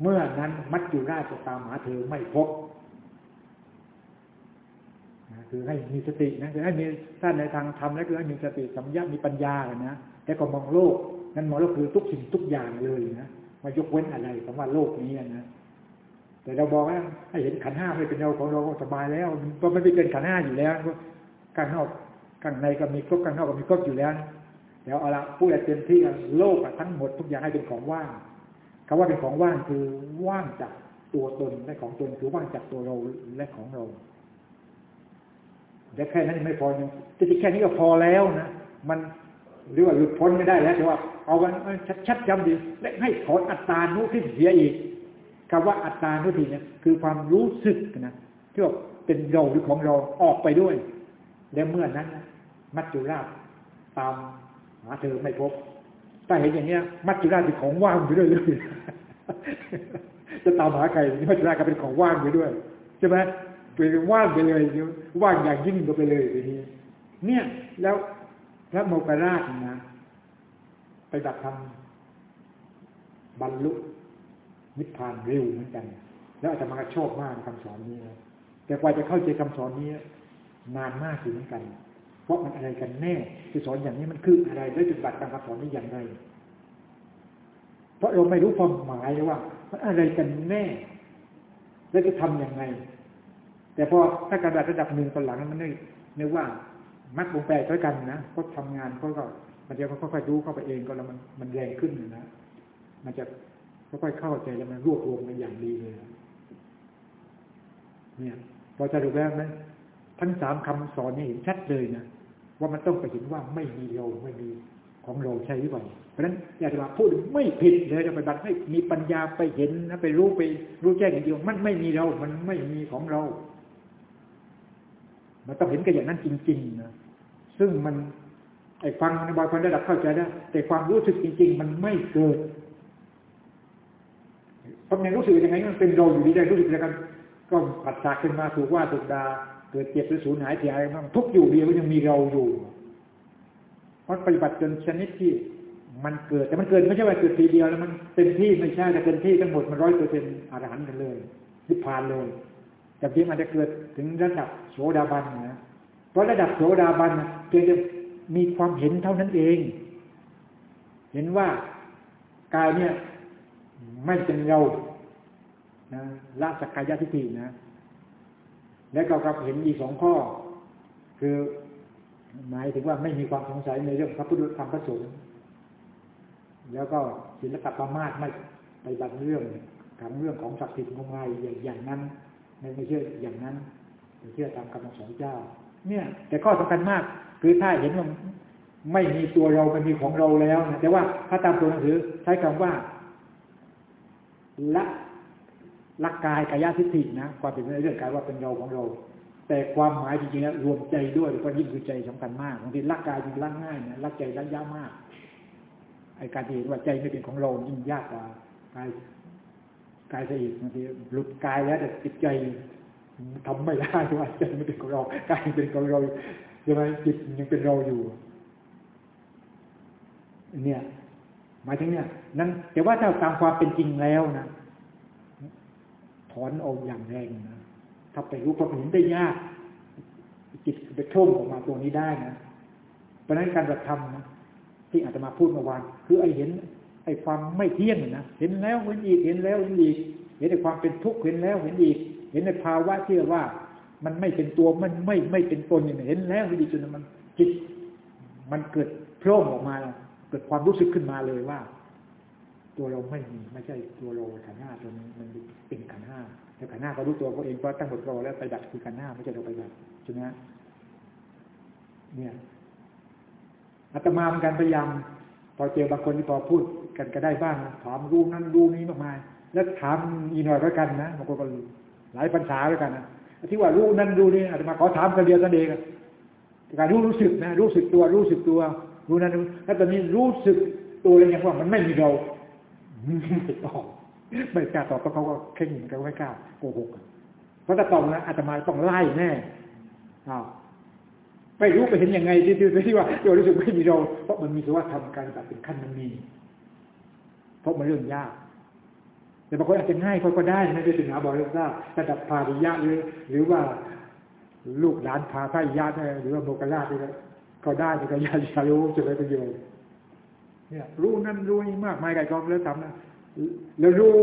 Speaker 1: เมื่อนั้นมัจจุราชจะตามหาเธอไม่พบคือให้มีสตินะคือให้มีท่านในทางธรรมแล้วคือให้มีสติสัมยามีปัญญาอะนะแต่ก็มองโลก นั้นมองโลกคือทุกสิ่งทุกอย่างเลยนะมายกเว้นอะไรคำว่าโลกนี้นะแต่เราบอกว่าให้เห็นขันห้าไม่เป็นเราของเราสบายแล้วเพราะมันไม่เป็นขันห้าอยู่แล้วข้างนอกข้างในก็มีครบข้างนอกก็มีครบอยู่แล้วเดี๋ยวเอาละพูดอะไรเต็มที่โลกทั้งหมดทุกอย่างให้เป็นของว่าง คำว่าเป็นของว่างคือว่างจากตัวตนและของตนคือว่างจากตัวเราและของเราแต่แค่นั้นไม่พอยังจริงๆแค่นี้ก็พอแล้วนะมันหรือว่าหลุดพ้นไม่ได้แล้วแต่ว่า เอาวันชัดๆจำดีและให้ถอนอัตตานุที่เสียอีกคำว่าอัตตานุทิเนี่ยคือความรู้สึกนะที่ว่าเป็นเราหรือของเราออกไปด้วย และเมื่อนั้นมัจจุราชตามหาเธอไม่พบ ถ้าเห็นอย่างเนี้ย มัจจุราชเป็นของว่างไปด้วยเลยจะตามหาใครมัจจุราชก็เป็นของว่างไปด้วยใช่ไหมเป็นว่างไปเลยว่างอย่างยิ่งไปเลยทีนี้เนี่ยแล้วพระโมคคัลลาชนะไปดับธรรมบรรลุนิพพานเร็วเหมือนกัน แล้วอาตมาก็ชอบมากคำสอนนี้นะแต่กว่าจะเข้าใจคำสอนนี้ นานมากอยู่เหมือนกัน ราะมันอะไรกันแน่ที่สอนอย่างนี้มันคืออะไรและปฏิบัติตามคำสอนนี้อย่างไร เพราะเราไม่รู้ความหมายเลยว่า มันอะไรกันแน่ แล้วจะทํำยังไง แต่พอถ้ากระดารระดับหนึ่งตอนหลังมันนึกนึกว่ามัดวงแปลด้วยกันนะก็ทำงานเขาก็มันจะค่อยๆรู้เข้าไปเองก็แล้วมันมันแรงขึ้นนะมันจะค่อยๆเข้าใจแล้วมันรวบรวมกันอย่างดีเลยเนี่ยพอจะดูแล้วนะทั้งสามคำสอนนี่เห็นชัดเลยนะ ว่ามันต้องไปเห็นว่าไม่มีเราไม่มีของเราใช่หรือเปล่าเพราะฉะนั้นอยากจะมาพูดไม่ผิดเลยจะไปบัตให้มีปัญญาไปเห็นนะไปรู้ไปรู้แจ้งอย่างเดียว มันไม่มีเรา มันไม่มีของเรา มันต้องเห็นกันอย่างนั้นจริง ๆ นะ ซึ่งมันไอ้ฟังในบางคนระดับเข้าใจได้แต่ความรู้สึกจริง ๆ มันไม่เกิดเพราะมันรู้สึกยังไงมันเป็นเราอยู่ดีได้รู้สึกแล้วกัน ก็ผัดสากขึ้นมาถูกว่าถูกดา เกิดเจ็บหรือสูญหายเสียหายมันทุกอยู่เดียวยังมีเราอยู่เพราะปฏิบัติจนชนิดที่มันเกิด แต่มันเกิดไม่ใช่ว่าเกิดทีเดียวแล้วมันเต็มที่ไม่ใช่แต่เต็มที่ทั้งหมดมันร้อยเปอร์เซ็นต์อรหันต์กันเลยนิพพานเลยแต่เพียงอาจจะเกิดถึงระดับโสดาบันนะเพราะระดับโสดาบันเพียงจะมีความเห็นเท่านั้นเอง เห็นว่ากายเนี่ยไม่เป็นเรานะละสักกายทิฏฐินะ และก็กับเห็นอีกสองข้อ คือหมายถึงว่าไม่มีความสงสัยในเรื่องพระพุทธธรรมพระสงฆ์แล้วก็ศิลปะประมาทไม่ไปบัตรเรื่องขังเรื่องของศักดิ์สิทธิ์งมงายอย่างนั้นไม่เชื่ออย่างนั้นไม่เชื่อตามคำสอนเจ้า เนี่ย แต่ข้อสำคัญมาก คือถ้าเห็นว่าไม่มีตัวเราไม่มีของเราแล้วนะแต่ว่าถ้าตามตัวหนังสือใช้คำว่าละ ละกายกายทิฏฐินะความเป็นเรื่องกายว่าเป็นเราของเรา แต่ความหมายจริงๆแล้วรวมใจด้วยก็ยิ่งคือใจสำคัญมากบางทีละกายยิ่งละง่ายนะละใจละยากมากไอ้การที่เห็นว่าใจไม่เป็นของเรายิ่งยากกว่ากายกายซะอีกบางทีหลุดกายแล้วแต่จิตใจทำไม่ได้ว่าใจไม่เป็นของเรากายเป็นของเราใช่ไหมจิตยังเป็นเราอยู่ เนี่ยหมายถึงเนี่ย นั้นแต่ว่าถ้าตามความเป็นจริงแล้วนะ ถอนเอาอย่างแรงนะถ้าไปรู้ความเห็นได้ยาก จิตไปโท่มออกมาตัวนี้ได้นะเพราะนั้นการกระทำนะที่อาจจะมาพูดเมื่อวานคือไอ้เห็น ไอ้ความไม่เที่ยงนะเห็นแล้วเห็นอีกเห็นแล้วเห็นอีก เห็นในความเป็นทุกข์เห็นแล้วเห็นอีก เห็นในภาวะที่ว่ามันไม่เป็นตัวมันไม่ไม่เป็นตนอย่างเห็นแล้วเห็นอีกจนมันจิต มันเกิดโผล่ออกมา เกิดความรู้สึกขึ้นมาเลยว่า ตัวเราไม่มีไม่ใช่ตัวเราขันห้าตัวนี้มันเป็นขันห้าแต่ขันห้าก็รู้ตัวเขาเองเพราะตั้งหมดรอแล้วไปดับคือขันห้าไม่ใช่เราไปดับใช่ไหมเนี่ยอาตมาเหมือนกันพยายามพอเจอบางคนที่พอพูดกันก็ได้บ้างถามรู้นั่นรู้นี้มากมาย แล้วถามอีหน่อยก็กันนะบางคนก็หลายปัญหาด้วยกันนะที่ว่ารู้นั่นรู้นี่อาตมาขอถามกันเดียวกันเองการรู้รู้สึกนะ รู้สึกตัว รู้สึกตัว รู้นั่นรู้แล้วตอนนี้รู้สึกตัวเลยยังว่ามันไม่มีเรา ไม่ตอบไม่กล้าตอบเพราะเขาก็เข่งเขาไม่กล้าโกหกเพราะถ้าตอบนะอาตมาต้องไล่แน่อ้าวไม่รู้ไปเห็นยังไงที่ที่ว่าโยรู้สึกไม่มีเรา เพราะมันมีสภาวะธรรมการแบบเป็นขั้นมันมี เพราะมันเรื่องยากแต่บางคนอาจจะง่ายก็ได้ไม่ได้ถึงหาบอกเลยว่าระดับพาริยะหรือ หรือว่าลูกหลานพาพระญาติหรือว่าโมกขลาภก็ได้แต่ก็ยาจะรู้จะได้ประโยชน์ เนี่ยรู้นั่นรู้นี่มากมายไก่กองแล้วทำนะแล้วรู้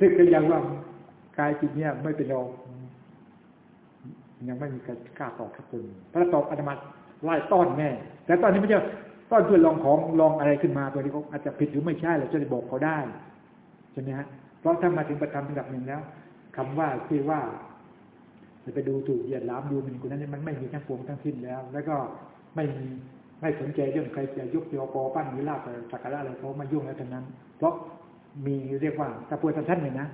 Speaker 1: ทึกกันอย่างว่ากายจิตเนี่ยไม่เป็นเรายังไม่มีการกล้าตอบทุกคนพระตอบอาตมาไล่ต้อนแน่แต่ตอนนี้ไม่ใช่ต้อนเพื่อลองของลองอะไรขึ้นมาตัวนี้เขาอาจจะผิดหรือไม่ใช่เราจะได้บอกเขาได้ใช่ไหมฮะเพราะถ้ามาถึงประธรรมระดับหนึ่งแล้วคำว่าที่ว่าจะไปดูถูกเหยียดล้ามดูหมิ่นคนนั้นมันไม่มีทั้งปวงทั้งสิ้นแล้ว แล้วก็ไม่มี ไม่สนใจเรื่องใครจะยกยอปอปั้นหรือลาบสักการะอะไรเขามายุ่งแล้วทั้งนั้น เพราะมีเรียกว่าถ้าพูดท่านเนี่ยนะ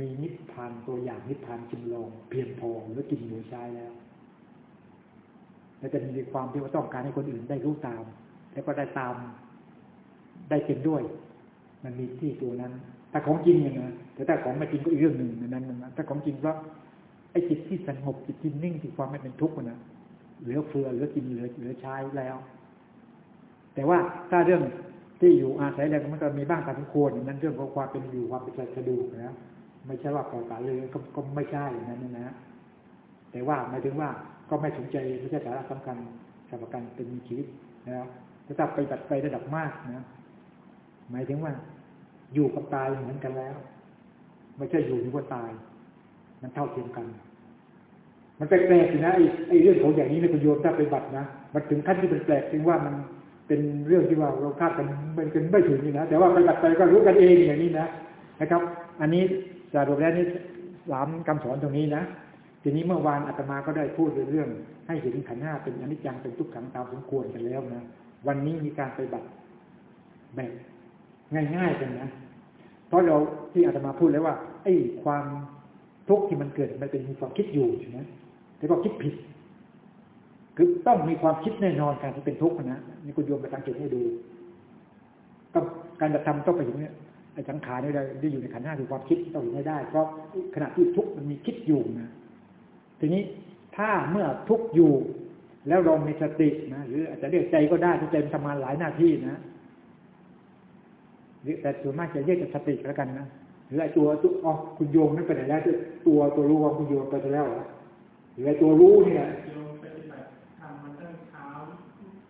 Speaker 1: มีนิพพานตัวอย่างนิพพานจำลองเพียงพอหรือกินหมูใช้แล้ว และจะมีความที่ว่าต้องการให้คนอื่นได้รู้ตาม แล้วก็ได้ตามได้เป็นด้วย มันมีที่ตัวนั้นถ้าของจริงเนี่ยนะแต่ถ้าของไม่จริงก็อีกเรื่องหนึ่งนั้นนะถ้าของจริงก็ไอ้จิตที่สงบจิตที่นิ่งที่ความไม่เป็นทุกข์นะ เหลือเฟือเหลือกินเหลือเหลือใช้แล้ว แต่ว่าถ้าเรื่องที่อยู่อาศัยอะไรมันก็มีบ้างตามควรนั้นเรื่องของความเป็นอยู่ความเป็นใจสะดวกนะไม่ใช่ว่าปล่อยปละเลยก็ก็ไม่ใช่อย่างนั้นนะแต่ว่าหมายถึงว่าก็ไม่สนใจไม่ใช่สาระสำคัญสำหรับการเป็นมีชีวิตนะแต่ถ้าไปตัดไประดับมากนะหมายถึงว่า อยู่กับตายเหมือนกันแล้ว ไม่ใช่อยู่ที่ว่าตาย มันเท่าเทียมกัน มันแปลกๆนะไอ้ไอ้เรื่องของอย่างนี้ในประโยชน์ถ้าไปบัตรนะมันถึงขั้นที่เป็นแปลกถึงว่ามันเป็นเรื่องที่ว่าเราคาดกันมันเป็นไม่ถึงนี่นะแต่ว่าไปบัตรไปก็รู้กันเองอย่างนี้นะนะครับ อันนี้สรุปแล้วนี่สามคำสอนตรงนี้นะทีนี้เมื่อวานอาตมาก็ได้พูดเรื่อง ให้เห็นขันธ์ห้าเป็นอนิจจังเป็นทุกขังตามสมควรกันแล้วนะวันนี้มีการไปบัตรแบบง่ายๆกันนะเพราะเราที่อาตมาพูดแล้วว่าไอ้ความทุกข์ที่มันเกิดมันเป็นมีความคิดอยู่ใช่ไหม แต่ก็คิดผิด คือต้องมีความคิดแน่นอนการที่เป็นทุกข์นะนี่คุณโยมไปสังเกตให้ดูต้องการจะทำต้องไปอย่างนี้ไอ้สังขารนี่ได้อยู่ในขันห้าคือความคิดต้องอยู่ให้ได้ เพราะขณะที่ทุกข์มันมีคิดอยู่นะทีนี้ถ้าเมื่อทุกข์อยู่ แล้วเรามีสตินะหรืออาจจะเรียกใจก็ได้ที่ใจมันทำงานหลายหน้าที่นะแต่ส่วนมากจะเรียกสติแล้วกันนะหรือไอ้ตัวตัวอ๋อคุณโยมนั่นไปไหนแล้วตัวตัวรู้ว่าคุณโยมไปแล้ว หรอหรือไอ้ตัวรู้เนี่ย
Speaker 3: โยมปฏิบัติทำมันตั้งเช้า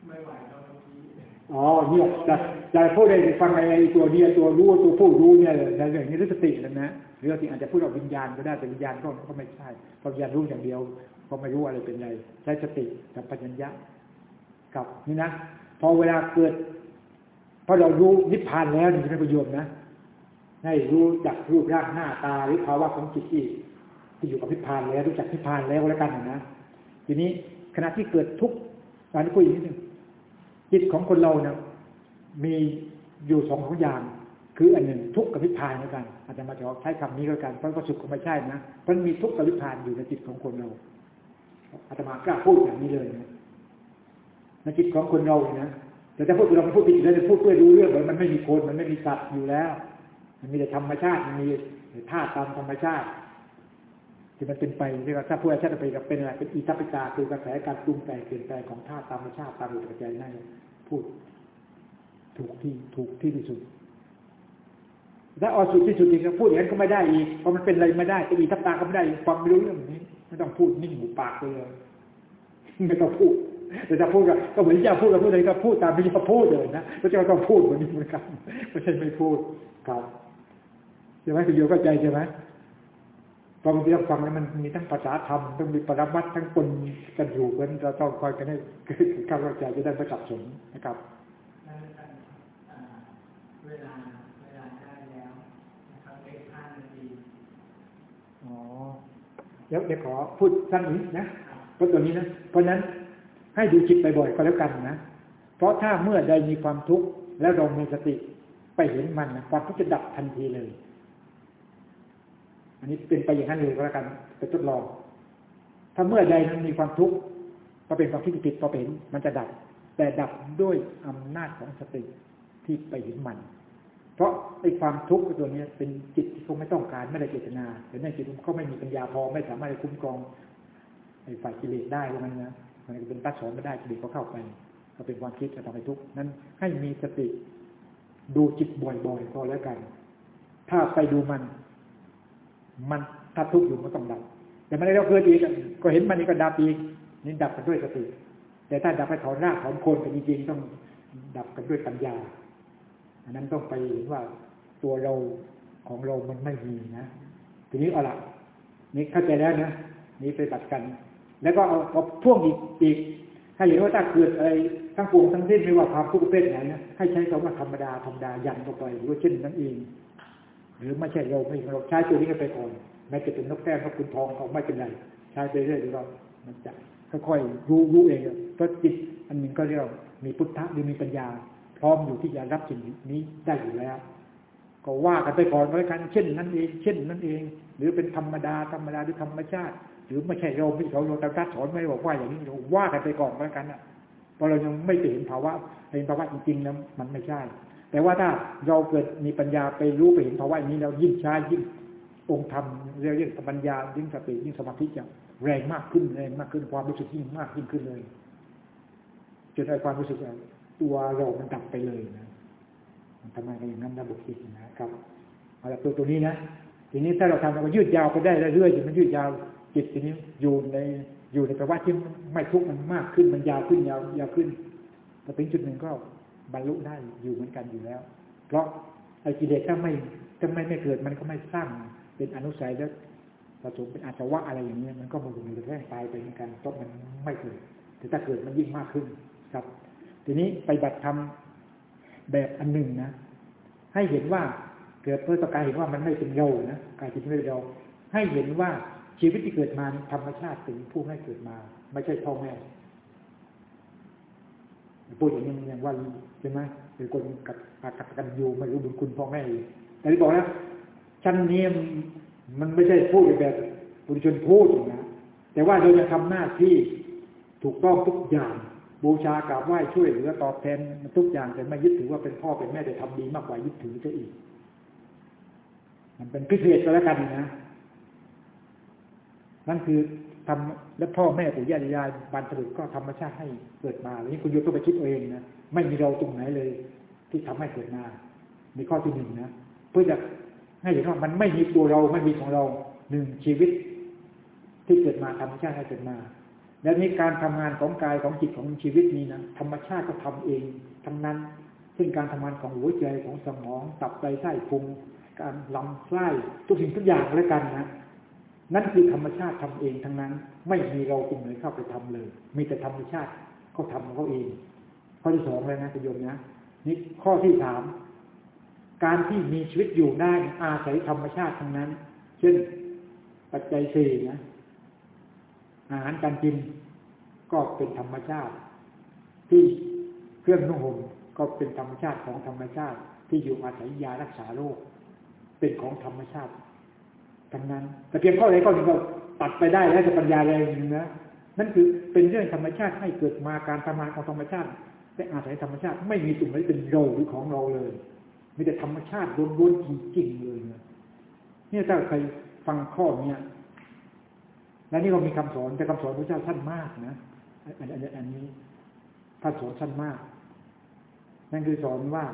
Speaker 3: ไม่ไหวแล้วบางที
Speaker 1: อ๋อเนี่ยจะจะพูดได้ฟังไอ้ตัวเนี่ยตัวรู้ตัวผู้รู้เนี่ยในเรื่องนี้สติแล้วนะหรือที่อาจจะพูดว่าวิญญาณก็ได้แต่วิญญาณก็ก็ไม่ใช่เพราะวิญญาณรู้อย่างเดียวก็ไม่รู้อะไรเป็นไรใช้สติกับปัญญากับนี่นะพอเวลาเกิดพอเรารู้นิพพานแล้วนี่เป็นประโยชน์นะให้รู้จักรูปร่างหน้าตาหรือภาวะของจิตที่ ที่อยู่กับนิพานแล้วรู้จักนิพานแล้วแล้วกันนะทีนี้ขณะที่เกิดทุกข์การที่พูดอีกนิดนึงจิตของคนเราเนี่ยมีอยู่สองของอย่าง คืออันหนึ่งทุกข์กับนิพานแล้วกัน อาจจะมาจะใช้คำนี้ก็กันเพราะว่าสุขก็ไม่ใช่นะเพราะมีทุกข์กับนิพานอยู่ในจิตของคนเราอาตมากล้าพูดอย่างนี้เลยนะในจิตของคนเราเนี่ยนะแต่ถ้าพูดเราพูดผิดแล้วจะพูดเพื่อรู้เรื่องมันไม่มีคนมันไม่มีสัตว์อยู่แล้ว มันมีแต่ธรรมชาติมันมีธาตุตามธรรมชาติ ที่มันเป็นไปเรียกว่าถ้าพูดชาติไปกับเป็นอะไรเป็นอีทัปิกาคือกระแสการปรุงแต่งเปลี่ยนแปลงของธาตุธรรมชาติตามเหตุปจจัยนั่นพูดถูกที่ถูกที่ที่สุดถ้าอสุดที่สุดจริงพูดอย่างนั้นก็ไม่ได้อีกเพราะมันเป็นอะไรไม่ได้เป็นอีทัปตาก็ไม่ได้ฟังไม่รู้เรื่องนี้ไม่ต้องพูดนิ่งหูปากไปเลยไม่ต้องพูดแต่ถ้าพูดก็เหมือนจะพูดกับพูดอะไรก็พูดตามที่จะพูดเลยนะพระเจ้าต้องพูดเหมือนนี้เหมือนกันไม่ใช่ไม่พูดครับใช่ไหมคุณโยเข้าใจใช่ไหม ฟังที่เราฟังแล้วมันมีทั้งภาษาธรรมต้องมีปรมัตถ์ทั้งคนกันอยู่กันเราต้องคอยกันให้เข้าใจจะได้ไม่สับสนนะครับ
Speaker 3: นั่นกันเวลาเวลาได้แล้วนะครับเอกห้านาที
Speaker 1: อ๋อเดี๋ยวเดี๋ยวขอพูดสั้นนี้นะเพราะตัวนี้นะเพราะนั้นให้ดูจิตบ่อยๆก็แล้วกันนะเพราะถ้าเมื่อใดมีความทุกข์แล้วเรามีสติไปเห็นมันนะความทุกข์จะดับทันทีเลย อันนี้เป็นไปอย่างนั้นเลยก็แล้วกันไปทดลอง ถ้าเมื่อใดมันมีความทุกข์ก็เป็นความคิดผิดพอเห็นมันจะดับ แต่ดับด้วยอำนาจของสติที่ไปเห็นมัน เพราะไอ้ความทุกข์ตัวนี้เป็นจิตที่เขาไม่ต้องการไม่ได้เจตนาแต่ในจิตเขาไม่มีปัญญาพอไม่สามารถจะคุ้มครองไอ้ฝ่ายกิเลสได้ว่างั้นนะมันก็เป็นตัดสอนไม่ได้กิเลสเขาเข้าไป ก็เป็นความคิดจะทำให้ทุกข์นั้นให้มีสติ ดูจิตบ่อยๆก็แล้วกัน ถ้าไปดูมัน มันถ้าทุกข์อยู่มันต้องดับ แต่ไม่ได้เราเกิดอีกก็เห็นมันนี่ก็ดับอีกนี่ดับกันด้วยสติ แต่ถ้าดับไปถอนรากถอนโคนกันจริงๆต้องดับกันด้วยปัญญา อันนั้นต้องไปเห็นว่าตัวเราของเรามันไม่มีนะ ทีนี้เอาละนี่เข้าใจแล้วนะนี่ไปตัดกัน แล้วก็เอาเอาพ่วงอีกอีกให้เห็นว่าถ้าเกิดอะไรทั้งปวงทั้งสิ้นไม่ว่าความทุกข์ประเภทไหนนะให้ใช้คำว่าธรรมดาธรรมดายันเข้าไปหรือว่าเช่นนั้นเอง หรือไม่ใช่เราไม่เราใช้ตัวนี้กันไปก่อนแม้จะเป็นนกแก้วนกคุณทองเขาไม่เป็นไรใช้ไปเรื่อยเรามันจะค่อยๆรู้รู้เองเพราะจิตอันหนึ่งก็เรียกมีพุทธะหรือมีปัญญา พร้อมอยู่ที่จะรับสิ่งนี้ได้อยู่แล้ว ก็ว่ากันไปก่อนก็แล้วกันเช่นนั้นเอง เช่นนั้นเอง หรือเป็นธรรมดาธรรมดาหรือธรรมชาติ หรือไม่ใช่เราไม่เขาเราตรัสสอนไม่บอกว่าอย่างนี้เราว่ากันไปก่อนก็แล้วกันอะเพราะเรายังไม่เห็นภาวะเห็นภาวะจริงๆนะมันไม่ใช่ แต่ว่าถ้าเราเกิดมีปัญญาไปรู้ไปเห็นภาวะนี้เรายิ่งช้ยิ่งองค์ธรรมเรียกเรียกปัญญายิ่งสติยิ่งสมาธิจะแรงมากขึ้นแรงมากขึ้นความรู้สึกยิ่งมากยิ่งขึ้นเลยจนไอ้ความรู้สึกตัวเรามันดับไปเลยนะทำไมกันอย่างนั้นนะบุคคลนะครับเอาละตัวตัวนี้นะทีนี้ถ้าเราทำมันยืดยาวไปได้เรื่อยๆมันยืดยาวจิตทีนี้อยู่ในอยู่ในภาวะที่ไม่ทุกข์มันมากขึ้นมันยาวขึ้นยาวยาวขึ้นพอถึงจุดหนึ่งก็ บรรลุได้อยู่เหมือนกันอยู่แล้ว เพราะไอ้กิเลสถ้าไม่ถ้าไม่ไม่เกิดมันก็ไม่สร้างเป็นอนุสัยแล้วผสมเป็นอาสวะอะไรอย่างนี้ยมันก็มาดูในแท่งตายไปเหมือนกันเพราะมันไม่เกิดแต่ถ้าเกิดมันยิ่งมากขึ้นครับ ทีนี้ไปบัตรทำแบบอันหนึ่งนะให้เห็นว่าเกิดเพื่อต้องการเห็นว่ามันไม่เป็นเรานะการที่ไม่เป็นเราให้เห็นว่าชีวิตที่เกิดมาธรรมชาติเป็นผู้ให้เกิดมา ไม่ใช่พ่อแม่ พูดอย่างนี้อยังว่าใช่ไหมเป็นคนกับกักกันอยู่ไม่รู้บุญคุณพ่อแม่แต่ที่บอกแล้วชั้นนี้มันไม่ใช่พูดแบบบุญชนพูดนะแต่ว่าเราจะทำหน้าที่ถูกต้องทุกอย่าง บูชากราบไหว้ช่วยเหลือตอบแทนทุกอย่างแต่ไม่ยึดถือว่าเป็นพ่อเป็นแม่แต่ทำดีมากกว่ายึดถือจะอีก มันเป็นพิเศษก็แล้วกันนะนั่นคือ ทำและพ่อแม่ปู่ย่าตายายบรรพบุรุษก็ธรรมชาติให้เกิดมาแล้วนี่คุณโยมต้องไปคิดเองนะไม่มีเราตรงไหนเลย ที่ทำให้เกิดมาในข้อที่หนึ่งนะเพื่อจะให้เห็นว่ามันไม่มีตัวเราไม่มีของเราหนึ่งชีวิต ที่เกิดมาธรรมชาติให้เกิดมา และนี่การทำงานของกายของจิตของชีวิตนี้นะธรรมชาติก็ทำเอง ทั้งนั้นซึ่งการทำงานของหัวใจของสมองตับไตไส้พุงการลำไส้ทุกสิ่งทุกอย่างแล้วกันนะ นั่นคือธรรมชาติทำเองทั้งนั้น ไม่มีเราตรงไหนเข้าไปทำเลย มีแต่ธรรมชาติเขาทำของเขาเอง ข้อที่สองเลยนะคุณโยมนะนี่ข้อที่สามการที่มีชีวิตอยู่ได้อาศัยธรรมชาติทั้งนั้น เช่นปัจจัยสี่นะอาหารการกินก็เป็นธรรมชาติ ที่เครื่องนุ่งห่มก็เป็นธรรมชาติของธรรมชาติ ที่อยู่อาศัยยารักษาโรคเป็นของธรรมชาติ ทั้งนั้น แต่เพียงข้อใดข้อหนึ่งเราตัดไปได้แล้วจะปัญญาแรงนะนั่นคือเป็นเรื่องธรรมชาติให้เกิดมาการทำงานของธรรมชาติแต่อาศัยธรรมชาติไม่มีสิ่งไหนเป็นเราหรือของเราเลยมีแต่ธรรมชาติล้วนๆจริงๆเลยเนี่ยถ้าใครฟังข้อเนี้ยและนี่เรามีคำสอนแต่คำสอนพระเจ้าท่านมากนะอันอันอันนี้ท่านสอนท่านมาก นั่นคือสอนว่า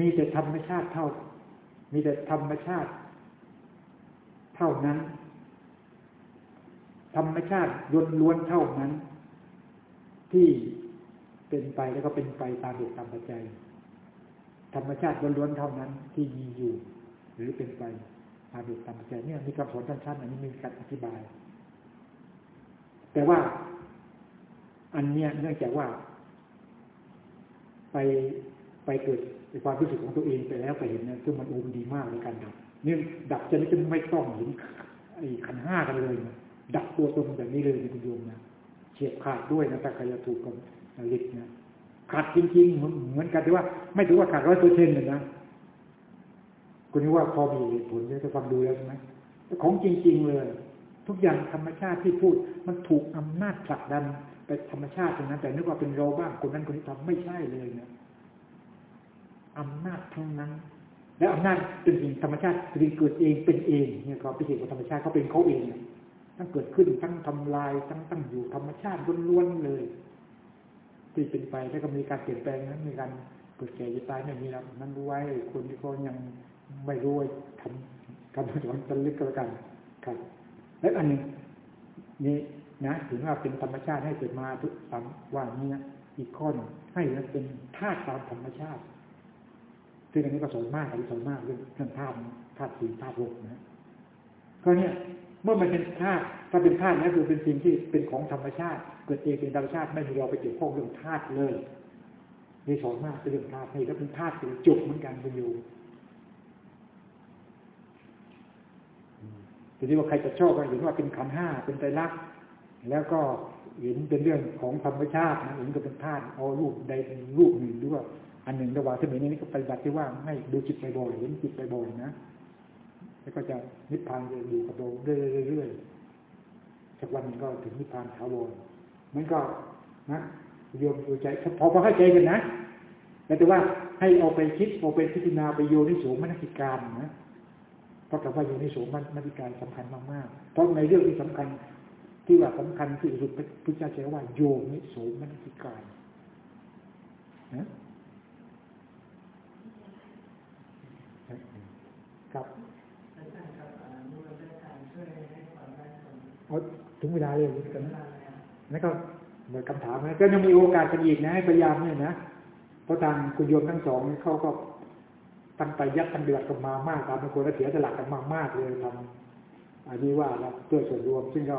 Speaker 1: มีแต่ธรรมชาติเท่า มีแต่ธรรมชาติ เท่านั้น ธรรมชาติยนล้วนเท่านั้น ที่เป็นไปแล้วก็เป็นไปตามเหตุตามปัจจัย ธรรมชาติล้วนๆเท่านั้นที่มีอยู่ หรือเป็นไปตามเหตุตามปัจจัยเนี่ยมีคำสอนชั้นๆอันนี้มีการอธิบาย แต่ว่าอันเนี้ยเนื่องจากว่า ไปไปเกิดในความรู้สึกของตัวเองไปแล้วไปเห็นนะซึ่งมันโอมดีมากในการดับ นี่ยดับจะไม่จะไม่ต้องเห็นไอ้ขันห้ากันเลยนะดับตัวตนแบบนี้เลยคุณโยมนะฉียบขาดด้วยนะถ้าใครจะถูกกับฤทธิ์นะขาดจริงๆ เหมือนเหมือนกันแต่ว่า ไม่ถือว่าขาดร้อยเปอร์เซ็นต์เลยนะคุณนี่ว่าพอมีเหตุผลจะฟังดูแล้วใช่ไหมของจริง ๆ เลย ทุกอย่างธรรมชาติที่พูด มันถูกอำนาจผลักดันไปธรรมชาติตรงนั้น แต่นึกว่าเป็นเราบ้างคนนั้นคนนี้ทำไม่ใช่เลยนะอำนาจทั้งนั้น และอำนาจเป็นสิ่งธรรมชาติที่เกิดเองเป็นเองเนี่ยก็เป็นสิ่งของธรรมชาติเขาเป็นเขาเองเนี่ยทั้งเกิดขึ้นทั้งทำลายทั้งตั้งอยู่ธรรมชาติล้วนๆเลยที่เป็นไปแล้วก็มีการเปลี่ยนแปลงนั้นมีการเกิดแก่จะตายไม่มีแล้วนั่นรู้ไว้คนที่เขายังไม่รู้ทำคำสอนจะลึกก็แล้วกันครับ และอันหนึ่งนี่นะถึงว่าเป็นธรรมชาติให้เกิดมาทุกสามว่านี้นะอีกข้อนให้มันเป็นธาตุตามธรรมชาติ ซึ่งอันนี้ก็สอนมากอันนี้สอนมากเรื่องเรื่องธาตุธาตุสี่ธาตุลมนะก็เนี่ยเมื่อมันเป็นธาตุถ้าเป็นธาตุแล้วคือเป็นสิ่งที่เป็นของธรรมชาติ เกิดเองเป็นธรรมชาติไม่มีเราไปเกี่ยวข้องเรื่องธาตุเลยนี่สอนมากเป็นเรื่องธาตุนี่ก็เป็นธาตุเป็นจุกเหมือนกันเป็นอยู่ทีนี้ว่าใครจะชอบก็เห็นว่าเป็นขันห้าเป็นไตรลักษณ์แล้วก็เห็นเป็นเรื่องของธรรมชาตินะเห็นก็เป็นธาตุเอารูปใดรูปหนึ่งหรือว่า อันหนึ่งระหว่างสมัยนี้ก็ปฏิบัติที่ว่าให้ดูจิตไปบ่อยเห็นจิตไปบ่อยนะแล้วก็จะนิพพานจะอยู่กับเราเรื่อยๆสักวันหนึ่งก็ถึงนิพพานถาวรมันก็นะโยมดูใจพอพอเข้าใจกันนะแต่ว่าให้เอาไปคิดเอาไปพิจารณาไปโยนิโสมนสิการนะเพราะคำว่าโยนิโสมนสิการสำคัญมากๆเพราะในเรื่องที่สำคัญ ที่ว่าสำคัญที่สุดพุทธเจ้าใช้ว่าโยนิโสมนสิการนะครับ
Speaker 3: อาจารย์ครับนวดได้การช่วยให้ความได้ผล
Speaker 1: เอา ถึงเวลาเลยกันนะ
Speaker 3: ลาแล้ว
Speaker 1: แล้วก็เหมือนคำถามนะก็ยังมีโอกาสกันอีกนะให้พยายามเนี่ยนะเพราะทางคุณโยมทั้งสองเขาก็ตั้งใจยัดตั้งเดือดกันมามากตามเป็นคนและเสียสละกันมามากเลยทำอันนี้ว่าแล้วเพื่อส่วนรวม ซึ่งก็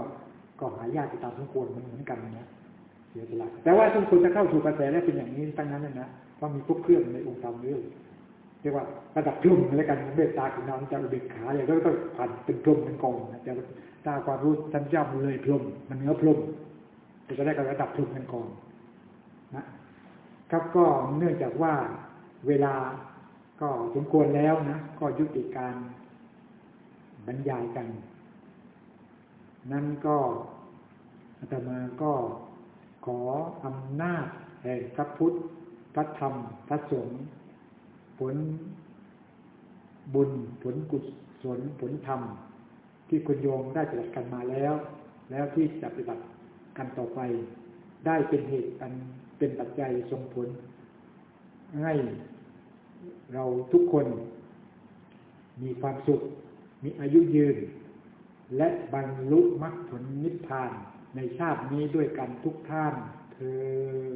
Speaker 1: ก็หายากไปตามสมควรมันเหมือนกันนะเสียสละแต่ว่าทุกคนจะเข้าสู่กระแสและเป็นอย่างนี้ตั้งนั้นนะเพราะมีทุกเครื่องในองค์ธรรมเรื่องเรียกว่าระดับพรุ่มแล้วกันเมตตาคุณน้ำจะอุเบกขาอย่างก็ต้องผ่านเป็นพรมเป็นกองนะแต่ ตาความรู้ท่านย่ำเลยพรมมันเนื้อพรหมจะได้กับระดับพรมกันก่อนนะครับก็เนื่องจากว่าเวลาก็สมควรแล้วนะ ก็ยุติการบรรยายกัน นั่นก็อาตมาก็ขออำนาจแห่งพระพุทธ พระธรรม พระสงฆ์ผลบุญ ผลกุศล ผลธรรม ที่คุณโยมได้ปฏิบัติกันมาแล้ว แล้วที่จะปฏิบัติกันต่อไป ได้เป็นเหตุอันเป็นปัจจัยส่งผล ให้เราทุกคน มีความสุข มีอายุยืน และบรรลุมรรคผลนิพพานในชาตินี้ด้วยกันทุกท่านเธอ